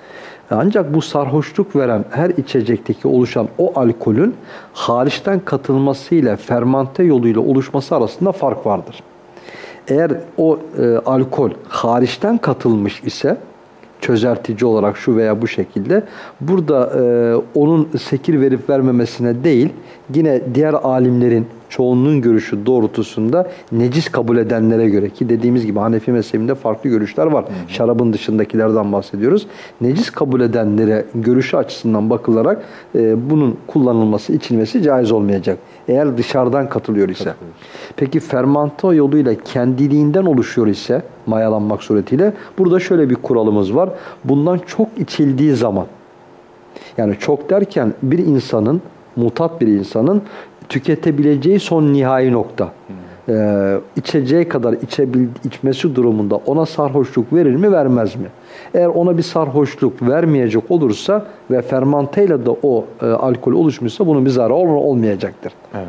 Ancak bu sarhoşluk veren her içecekteki oluşan o alkolün hariçten katılmasıyla fermante yoluyla oluşması arasında fark vardır. Eğer o e, alkol hariçten katılmış ise çözeltici olarak şu veya bu şekilde. Burada e, onun sekir verip vermemesine değil yine diğer alimlerin çoğunluğun görüşü doğrultusunda necis kabul edenlere göre ki dediğimiz gibi Hanefi mezhebinde farklı görüşler var. Şarabın dışındakilerden bahsediyoruz. Necis kabul edenlere görüşü açısından bakılarak e, bunun kullanılması, içilmesi caiz olmayacak. Eğer dışarıdan katılıyor ise. Peki fermante yoluyla kendiliğinden oluşuyor ise mayalanmak suretiyle burada şöyle bir kuralımız var. Bundan çok içildiği zaman yani çok derken bir insanın, mutat bir insanın tüketebileceği son nihai nokta. Ee, içeceği kadar içebil, içmesi durumunda ona sarhoşluk verir mi vermez mi? Eğer ona bir sarhoşluk vermeyecek olursa ve fermanteyle de o e, alkol oluşmuşsa bunun bir zararı ol- olmayacaktır. Evet.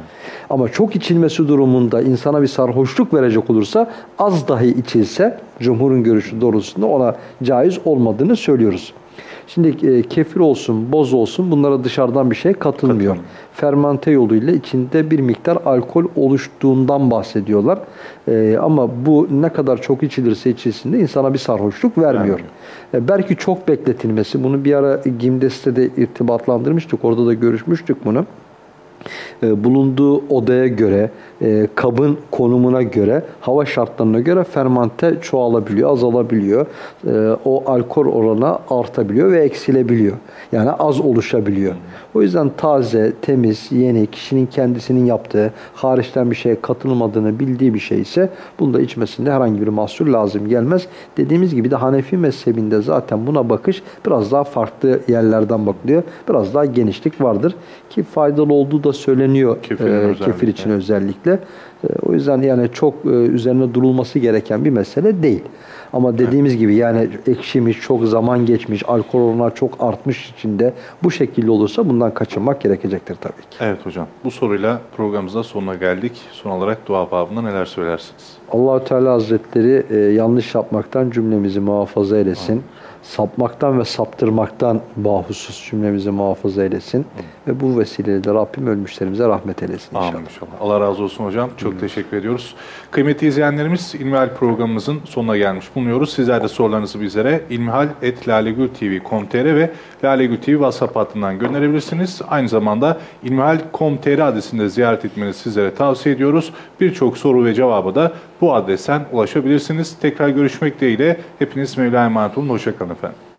Ama çok içilmesi durumunda insana bir sarhoşluk verecek olursa az dahi içilse cumhurun görüşü doğrultusunda ona caiz olmadığını söylüyoruz. Şimdi e, kefir olsun, boz olsun bunlara dışarıdan bir şey katılmıyor. Katılmıyor. Fermante yoluyla içinde bir miktar alkol oluştuğundan bahsediyorlar. E, ama bu ne kadar çok içilirse içilsin de insana bir sarhoşluk vermiyor. E, belki çok bekletilmesi, bunu bir ara Gimdes'te de irtibatlandırmıştık, orada da görüşmüştük bunu bulunduğu odaya göre, e, kabın konumuna göre, hava şartlarına göre fermante çoğalabiliyor, azalabiliyor. E, o alkol oranı artabiliyor ve eksilebiliyor. Yani az oluşabiliyor. O yüzden taze, temiz, yeni, kişinin kendisinin yaptığı, hariçten bir şeye katılmadığını bildiği bir şey ise bunda içmesinde herhangi bir mahsur lazım gelmez. Dediğimiz gibi de Hanefi mezhebinde zaten buna bakış biraz daha farklı yerlerden bakılıyor. Biraz daha genişlik vardır ki faydalı olduğu da söyleniyor Kefirin e, kefir için özellikle. O yüzden yani çok e, üzerine durulması gereken bir mesele değil. Ama dediğimiz gibi yani ekşimiş, çok zaman geçmiş, alkol oranı çok artmış içinde bu şekilde olursa bundan kaçınmak gerekecektir tabii ki. Evet hocam. Bu soruyla programımızda sonuna geldik. Son olarak dua babında neler söylersiniz? Allahü Teala Hazretleri e, yanlış yapmaktan cümlemizi muhafaza eylesin. Sapmaktan ve saptırmaktan bahusus cümlemizi muhafaza eylesin. Ve bu vesileyle de Rabbim ölmüşlerimize rahmet eylesin inşallah. Amin inşallah. Allah razı olsun hocam. Çok teşekkür ediyoruz. Kıymetli izleyenlerimiz İlmihal programımızın sonuna gelmiş bulunuyoruz. Sizler de sorularınızı bizlere ilmihal.lalegültv.com.tr ve Lalegül TV WhatsApp hattından gönderebilirsiniz. Aynı zamanda ilmihal.com.tr adresinde ziyaret etmenizi sizlere tavsiye ediyoruz. Birçok soru ve cevabı da bu adresten ulaşabilirsiniz. Tekrar görüşmek dileğiyle hepiniz Mevla'ya emanet olun. Hoşçakalın efendim.